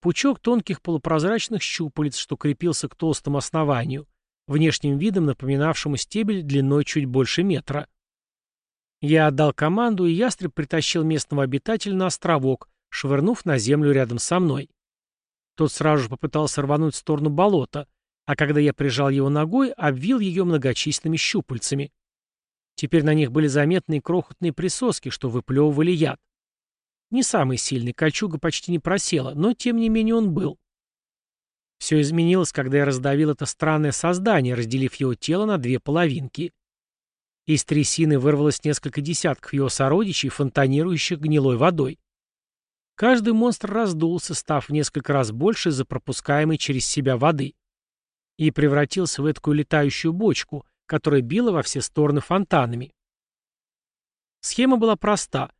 Пучок тонких полупрозрачных щупалец, что крепился к толстому основанию, внешним видом напоминавшему стебель длиной чуть больше метра. Я отдал команду, и ястреб притащил местного обитателя на островок, швырнув на землю рядом со мной. Тот сразу же попытался рвануть в сторону болота, а когда я прижал его ногой, обвил ее многочисленными щупальцами. Теперь на них были заметные крохотные присоски, что выплевывали яд. Не самый сильный, кольчуга почти не просела, но тем не менее он был. Все изменилось, когда я раздавил это странное создание, разделив его тело на две половинки. Из трясины вырвалось несколько десятков его сородичей, фонтанирующих гнилой водой. Каждый монстр раздулся, став в несколько раз больше из-за пропускаемой через себя воды. И превратился в эткую летающую бочку, которая била во все стороны фонтанами. Схема была проста.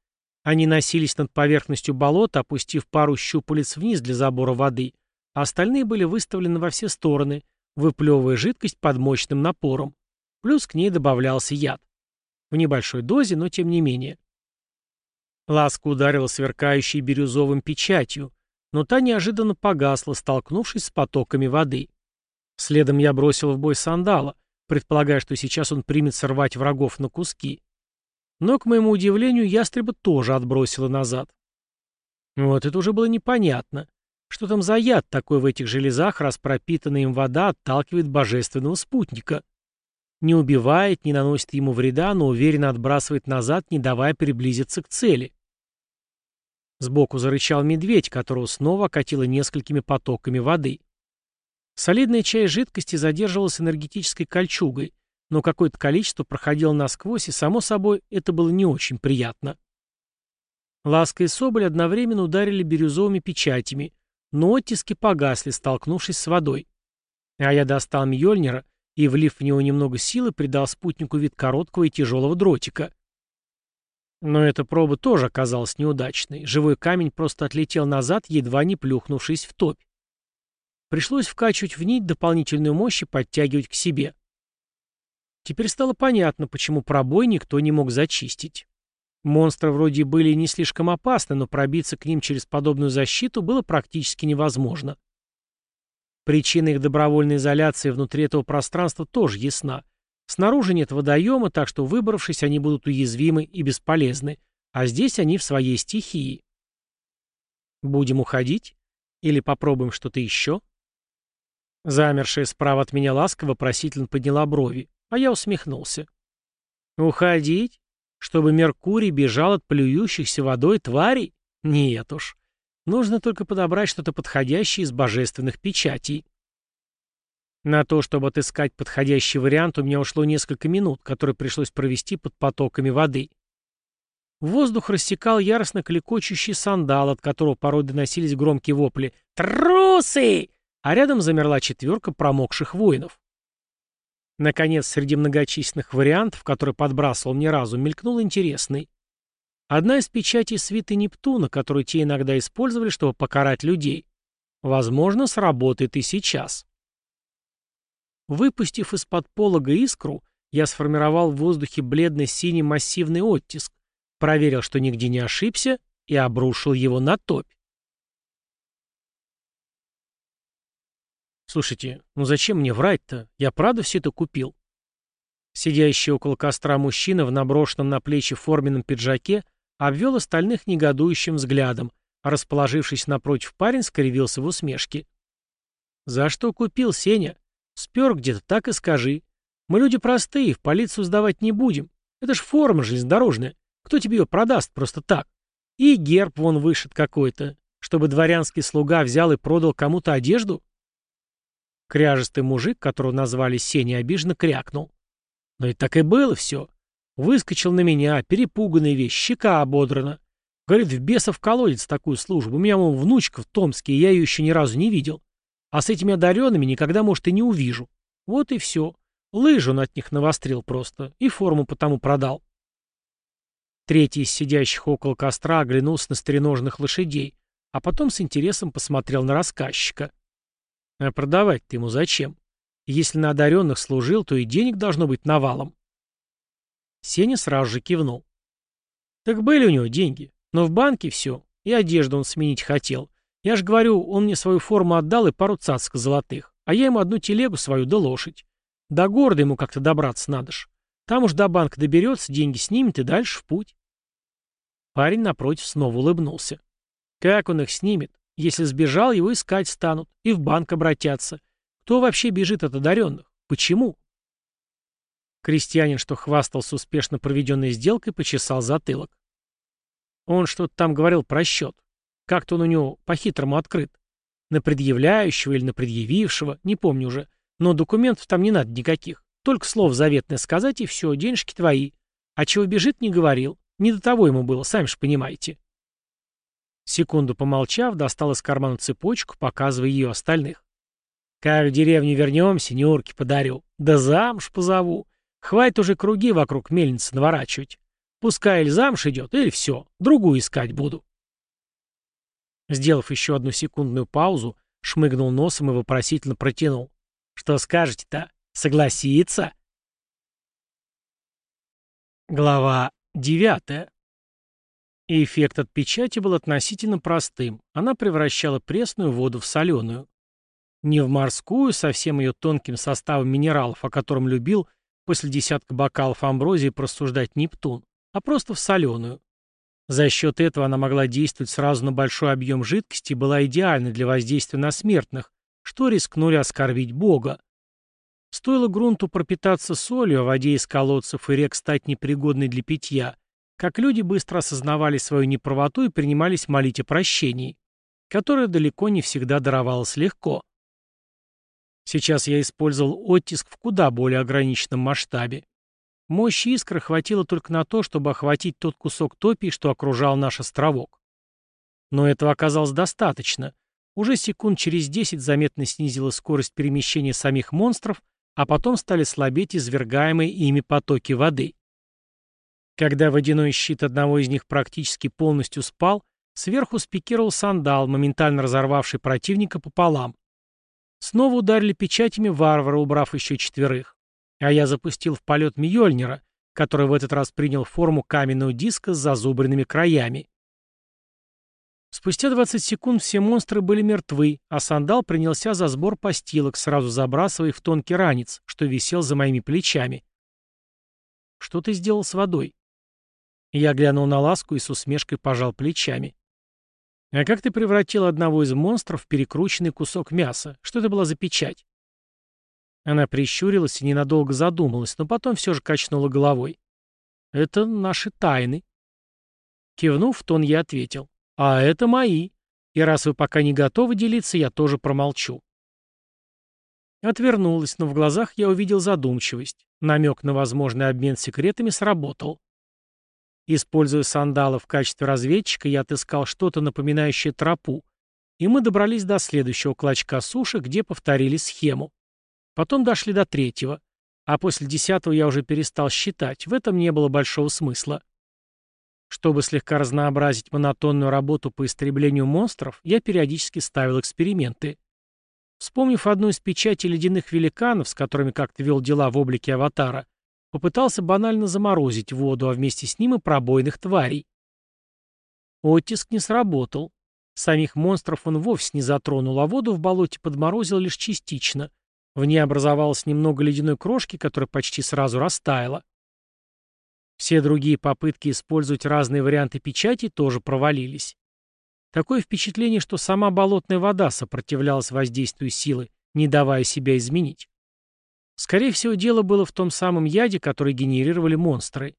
Они носились над поверхностью болота, опустив пару щупалец вниз для забора воды, а остальные были выставлены во все стороны, выплевывая жидкость под мощным напором. Плюс к ней добавлялся яд. В небольшой дозе, но тем не менее. Ласка ударила сверкающей бирюзовым печатью, но та неожиданно погасла, столкнувшись с потоками воды. Следом я бросил в бой сандала, предполагая, что сейчас он примется рвать врагов на куски. Но, к моему удивлению, ястреба тоже отбросила назад. Вот это уже было непонятно. Что там за яд такой в этих железах, раз пропитанная им вода отталкивает божественного спутника? Не убивает, не наносит ему вреда, но уверенно отбрасывает назад, не давая приблизиться к цели. Сбоку зарычал медведь, которого снова окатило несколькими потоками воды. Солидная часть жидкости задерживалась энергетической кольчугой, но какое-то количество проходило насквозь, и, само собой, это было не очень приятно. Ласка и Соболь одновременно ударили бирюзовыми печатями, но оттиски погасли, столкнувшись с водой. А я достал Мьёльнира и, влив в него немного силы, придал спутнику вид короткого и тяжелого дротика. Но эта проба тоже оказалась неудачной. Живой камень просто отлетел назад, едва не плюхнувшись в топь. Пришлось вкачивать в нить дополнительную мощь и подтягивать к себе. Теперь стало понятно, почему пробой никто не мог зачистить. Монстры вроде были не слишком опасны, но пробиться к ним через подобную защиту было практически невозможно. Причина их добровольной изоляции внутри этого пространства тоже ясна. Снаружи нет водоема, так что, выбравшись, они будут уязвимы и бесполезны, а здесь они в своей стихии. Будем уходить? Или попробуем что-то еще? Замершая справа от меня ласка вопросительно подняла брови, а я усмехнулся. Уходить? Чтобы Меркурий бежал от плюющихся водой тварей? Нет уж. Нужно только подобрать что-то подходящее из божественных печатей. На то, чтобы отыскать подходящий вариант, у меня ушло несколько минут, которые пришлось провести под потоками воды. воздух рассекал яростно клекочущий сандал, от которого порой доносились громкие вопли «Трусы!», а рядом замерла четверка промокших воинов. Наконец, среди многочисленных вариантов, которые подбрасывал мне разум, мелькнул интересный. Одна из печатей свиты Нептуна, которую те иногда использовали, чтобы покарать людей. Возможно, сработает и сейчас. Выпустив из-под полога искру, я сформировал в воздухе бледно-синий массивный оттиск, проверил, что нигде не ошибся, и обрушил его на топь. Слушайте, ну зачем мне врать-то? Я правда все это купил? Сидящий около костра мужчина в наброшенном на плечи форменном пиджаке обвел остальных негодующим взглядом, а расположившись напротив парень скривился в усмешке. «За что купил, Сеня? Спер где-то, так и скажи. Мы люди простые, в полицию сдавать не будем. Это ж форма железнодорожная. Кто тебе ее продаст просто так? И герб вон вышит какой-то, чтобы дворянский слуга взял и продал кому-то одежду?» Кряжестый мужик, которого назвали Сеня, обиженно крякнул. Но и так и было все. Выскочил на меня, перепуганный весь, щека ободрана. Говорит, в бесов колодец такую службу. У меня, мол, внучка в Томске, и я ее еще ни разу не видел. А с этими одаренными никогда, может, и не увижу. Вот и все. Лыжу он от них навострил просто. И форму потому продал. Третий из сидящих около костра оглянулся на стреножных лошадей, а потом с интересом посмотрел на рассказчика. А продавать-то ему зачем? Если на одаренных служил, то и денег должно быть навалом. Сеня сразу же кивнул. Так были у него деньги, но в банке все, и одежду он сменить хотел. Я же говорю, он мне свою форму отдал и пару цацк золотых, а я ему одну телегу свою да лошадь. До города ему как-то добраться надо ж. Там уж до банка доберется, деньги снимет и дальше в путь. Парень напротив снова улыбнулся. Как он их снимет? Если сбежал, его искать станут и в банк обратятся. Кто вообще бежит от одаренных? Почему? Крестьянин, что хвастался успешно проведенной сделкой, почесал затылок. Он что-то там говорил про счет. Как-то он у него по-хитрому открыт. На предъявляющего или на предъявившего, не помню уже. Но документов там не надо никаких. Только слово заветное сказать, и все, денежки твои. А чего бежит, не говорил. Не до того ему было, сами же понимаете. Секунду помолчав, достал из кармана цепочку, показывая ее остальных. «Как в деревню вернемся, Нюрки подарю. Да замуж позову. Хватит уже круги вокруг мельницы наворачивать. Пускай или замуж идет, или все, другую искать буду». Сделав еще одну секундную паузу, шмыгнул носом и вопросительно протянул. «Что скажете-то? Согласится?» Глава девятая. эффект от печати был относительно простым. Она превращала пресную воду в соленую. Не в морскую, со всем ее тонким составом минералов, о котором любил после десятка бокалов амброзии просуждать Нептун, а просто в соленую. За счет этого она могла действовать сразу на большой объем жидкости и была идеальной для воздействия на смертных, что рискнули оскорбить Бога. Стоило грунту пропитаться солью, а воде из колодцев и рек стать непригодной для питья, как люди быстро осознавали свою неправоту и принимались молить о прощении, которое далеко не всегда даровалось легко. Сейчас я использовал оттиск в куда более ограниченном масштабе. Мощи искры хватило только на то, чтобы охватить тот кусок топи, что окружал наш островок. Но этого оказалось достаточно. Уже секунд через десять заметно снизила скорость перемещения самих монстров, а потом стали слабеть извергаемые ими потоки воды. Когда водяной щит одного из них практически полностью спал, сверху спикировал сандал, моментально разорвавший противника пополам. Снова ударили печатями варвара, убрав еще четверых. А я запустил в полет Мьёльнира, который в этот раз принял форму каменного диска с зазубренными краями. Спустя 20 секунд все монстры были мертвы, а сандал принялся за сбор постилок, сразу забрасывая их в тонкий ранец, что висел за моими плечами. «Что ты сделал с водой?» Я глянул на ласку и с усмешкой пожал плечами. «А как ты превратил одного из монстров в перекрученный кусок мяса? Что это была за печать?» Она прищурилась и ненадолго задумалась, но потом все же качнула головой. «Это наши тайны». Кивнув, тон я ответил. «А это мои. И раз вы пока не готовы делиться, я тоже промолчу». Отвернулась, но в глазах я увидел задумчивость. Намек на возможный обмен секретами сработал. Используя сандалы в качестве разведчика, я отыскал что-то напоминающее тропу, и мы добрались до следующего клочка суши, где повторили схему. Потом дошли до третьего. А после десятого я уже перестал считать, в этом не было большого смысла. Чтобы слегка разнообразить монотонную работу по истреблению монстров, я периодически ставил эксперименты. Вспомнив одну из печатей ледяных великанов, с которыми как-то вел дела в облике аватара, попытался банально заморозить воду, а вместе с ним и пробойных тварей. Оттиск не сработал. Самих монстров он вовсе не затронул, а воду в болоте подморозил лишь частично — в ней образовалось немного ледяной крошки, которая почти сразу растаяла. Все другие попытки использовать разные варианты печати тоже провалились. Такое впечатление, что сама болотная вода сопротивлялась воздействию силы, не давая себя изменить. Скорее всего, дело было в том самом яде, который генерировали монстры.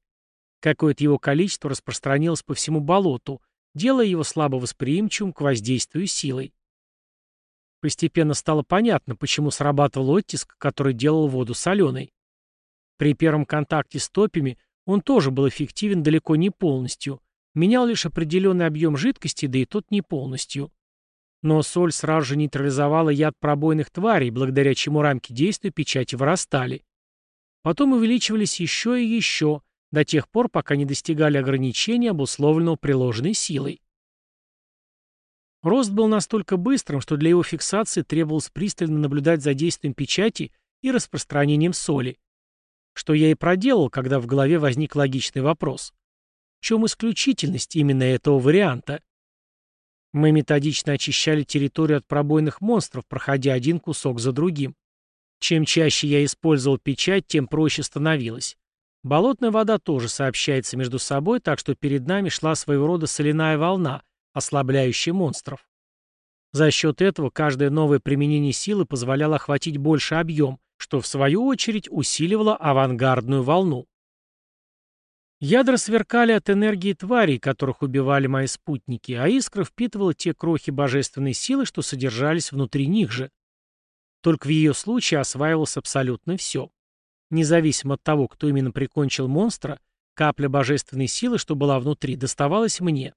Какое-то его количество распространилось по всему болоту, делая его слабо восприимчивым к воздействию силой. Постепенно стало понятно, почему срабатывал оттиск, который делал воду соленой. При первом контакте с топями он тоже был эффективен далеко не полностью, менял лишь определенный объем жидкости, да и тот не полностью. Но соль сразу же нейтрализовала яд пробойных тварей, благодаря чему рамки действия печати вырастали. Потом увеличивались еще и еще, до тех пор, пока не достигали ограничения, обусловленного приложенной силой. Рост был настолько быстрым, что для его фиксации требовалось пристально наблюдать за действием печати и распространением соли. Что я и проделал, когда в голове возник логичный вопрос. В чем исключительность именно этого варианта? Мы методично очищали территорию от пробойных монстров, проходя один кусок за другим. Чем чаще я использовал печать, тем проще становилось. Болотная вода тоже сообщается между собой, так что перед нами шла своего рода соляная волна, ослабляющие монстров. За счет этого каждое новое применение силы позволяло охватить больше объем, что в свою очередь усиливало авангардную волну. Ядра сверкали от энергии тварей, которых убивали мои спутники, а искра впитывала те крохи божественной силы, что содержались внутри них же. Только в ее случае осваивалось абсолютно все. Независимо от того, кто именно прикончил монстра, капля божественной силы, что была внутри, доставалась мне.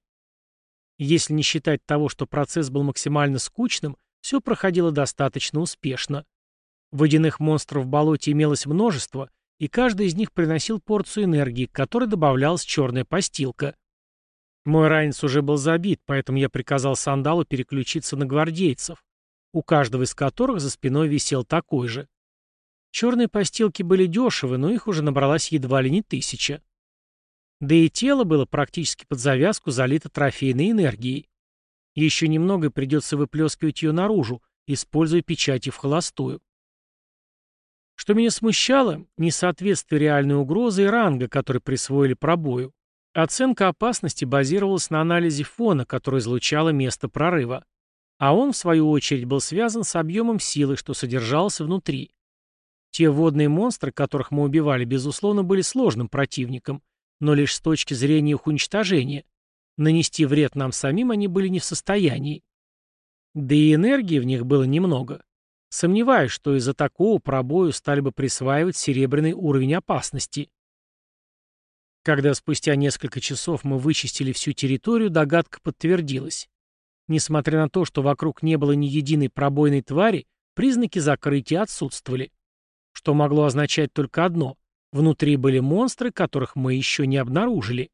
Если не считать того, что процесс был максимально скучным, все проходило достаточно успешно. Водяных монстров в болоте имелось множество, и каждый из них приносил порцию энергии, к которой добавлялась черная постилка. Мой ранец уже был забит, поэтому я приказал Сандалу переключиться на гвардейцев, у каждого из которых за спиной висел такой же. Черные постилки были дешевы, но их уже набралась едва ли не тысяча. Да и тело было практически под завязку залито трофейной энергией. Еще немного придется выплескивать ее наружу, используя печати в холостую. Что меня смущало, несоответствие реальной угрозы и ранга, который присвоили пробою. Оценка опасности базировалась на анализе фона, который излучало место прорыва. А он, в свою очередь, был связан с объемом силы, что содержался внутри. Те водные монстры, которых мы убивали, безусловно, были сложным противником, но лишь с точки зрения их уничтожения. Нанести вред нам самим они были не в состоянии. Да и энергии в них было немного. Сомневаюсь, что из-за такого пробою стали бы присваивать серебряный уровень опасности. Когда спустя несколько часов мы вычистили всю территорию, догадка подтвердилась. Несмотря на то, что вокруг не было ни единой пробойной твари, признаки закрытия отсутствовали. Что могло означать только одно — внутри были монстры, которых мы еще не обнаружили.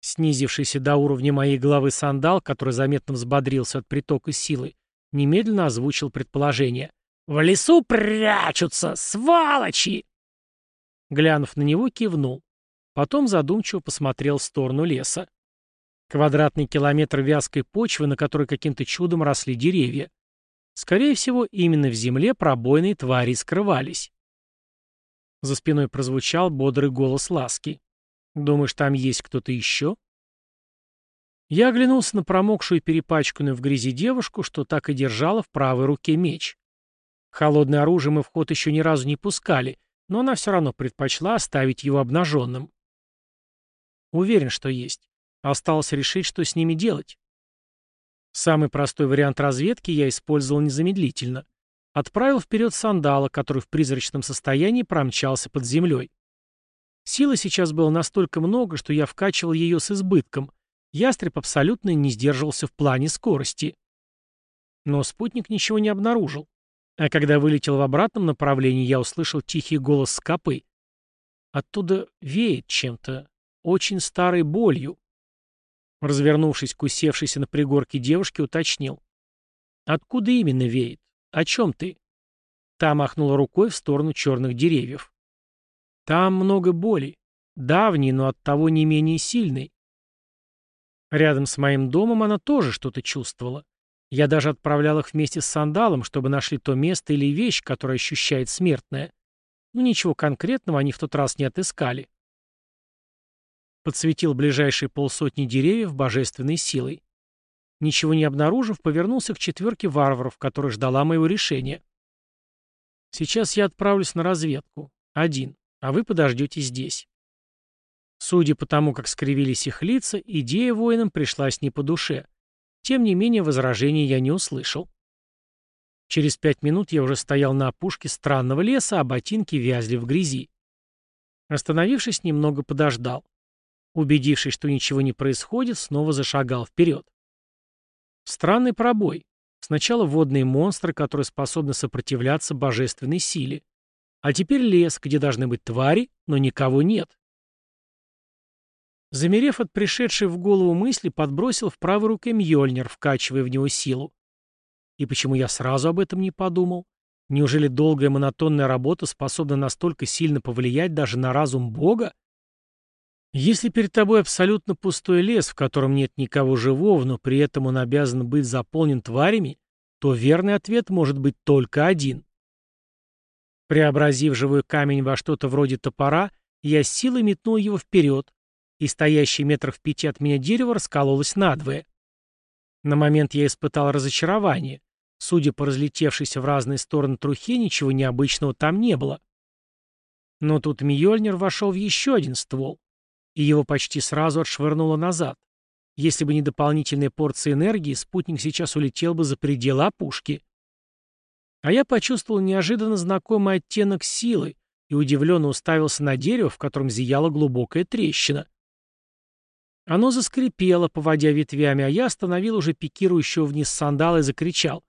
Снизившийся до уровня моей головы сандал, который заметно взбодрился от притока силы, немедленно озвучил предположение. «В лесу прячутся, сволочи!» Глянув на него, кивнул. Потом задумчиво посмотрел в сторону леса. Квадратный километр вязкой почвы, на которой каким-то чудом росли деревья. Скорее всего, именно в земле пробойные твари скрывались. За спиной прозвучал бодрый голос Ласки. «Думаешь, там есть кто-то еще?» Я оглянулся на промокшую и перепачканную в грязи девушку, что так и держала в правой руке меч. Холодное оружие мы в ход еще ни разу не пускали, но она все равно предпочла оставить его обнаженным. Уверен, что есть. Осталось решить, что с ними делать. Самый простой вариант разведки я использовал незамедлительно. Отправил вперед сандала, который в призрачном состоянии промчался под землей. Силы сейчас было настолько много, что я вкачивал ее с избытком. Ястреб абсолютно не сдерживался в плане скорости. Но спутник ничего не обнаружил. А когда вылетел в обратном направлении, я услышал тихий голос скопы. Оттуда веет чем-то, очень старой болью. Развернувшись к усевшейся на пригорке девушке, уточнил. «Откуда именно веет? О чем ты?» Та махнула рукой в сторону черных деревьев. «Там много боли. Давней, но оттого не менее сильной. Рядом с моим домом она тоже что-то чувствовала. Я даже отправлял их вместе с сандалом, чтобы нашли то место или вещь, которая ощущает смертное. Но ничего конкретного они в тот раз не отыскали подсветил ближайшие полсотни деревьев божественной силой. Ничего не обнаружив, повернулся к четверке варваров, которая ждала моего решения. «Сейчас я отправлюсь на разведку. Один, а вы подождете здесь». Судя по тому, как скривились их лица, идея воинам пришлась не по душе. Тем не менее, возражений я не услышал. Через пять минут я уже стоял на опушке странного леса, а ботинки вязли в грязи. Остановившись, немного подождал. Убедившись, что ничего не происходит, снова зашагал вперед. Странный пробой. Сначала водные монстры, которые способны сопротивляться божественной силе. А теперь лес, где должны быть твари, но никого нет. Замерев от пришедшей в голову мысли, подбросил в правой руке Мьёльнир, вкачивая в него силу. И почему я сразу об этом не подумал? Неужели долгая монотонная работа способна настолько сильно повлиять даже на разум Бога? Если перед тобой абсолютно пустой лес, в котором нет никого живого, но при этом он обязан быть заполнен тварями, то верный ответ может быть только один. Преобразив живой камень во что-то вроде топора, я силой метнул его вперед, и стоящий метров в пяти от меня дерево раскололось надвое. На момент я испытал разочарование. Судя по разлетевшейся в разные стороны трухе, ничего необычного там не было. Но тут Мьёльнир вошел в еще один ствол и его почти сразу отшвырнуло назад. Если бы не дополнительная порция энергии, спутник сейчас улетел бы за пределы опушки. А я почувствовал неожиданно знакомый оттенок силы, и удивленно уставился на дерево, в котором зияла глубокая трещина. Оно заскрипело, поводя ветвями, а я остановил уже пикирующего вниз сандала и закричал.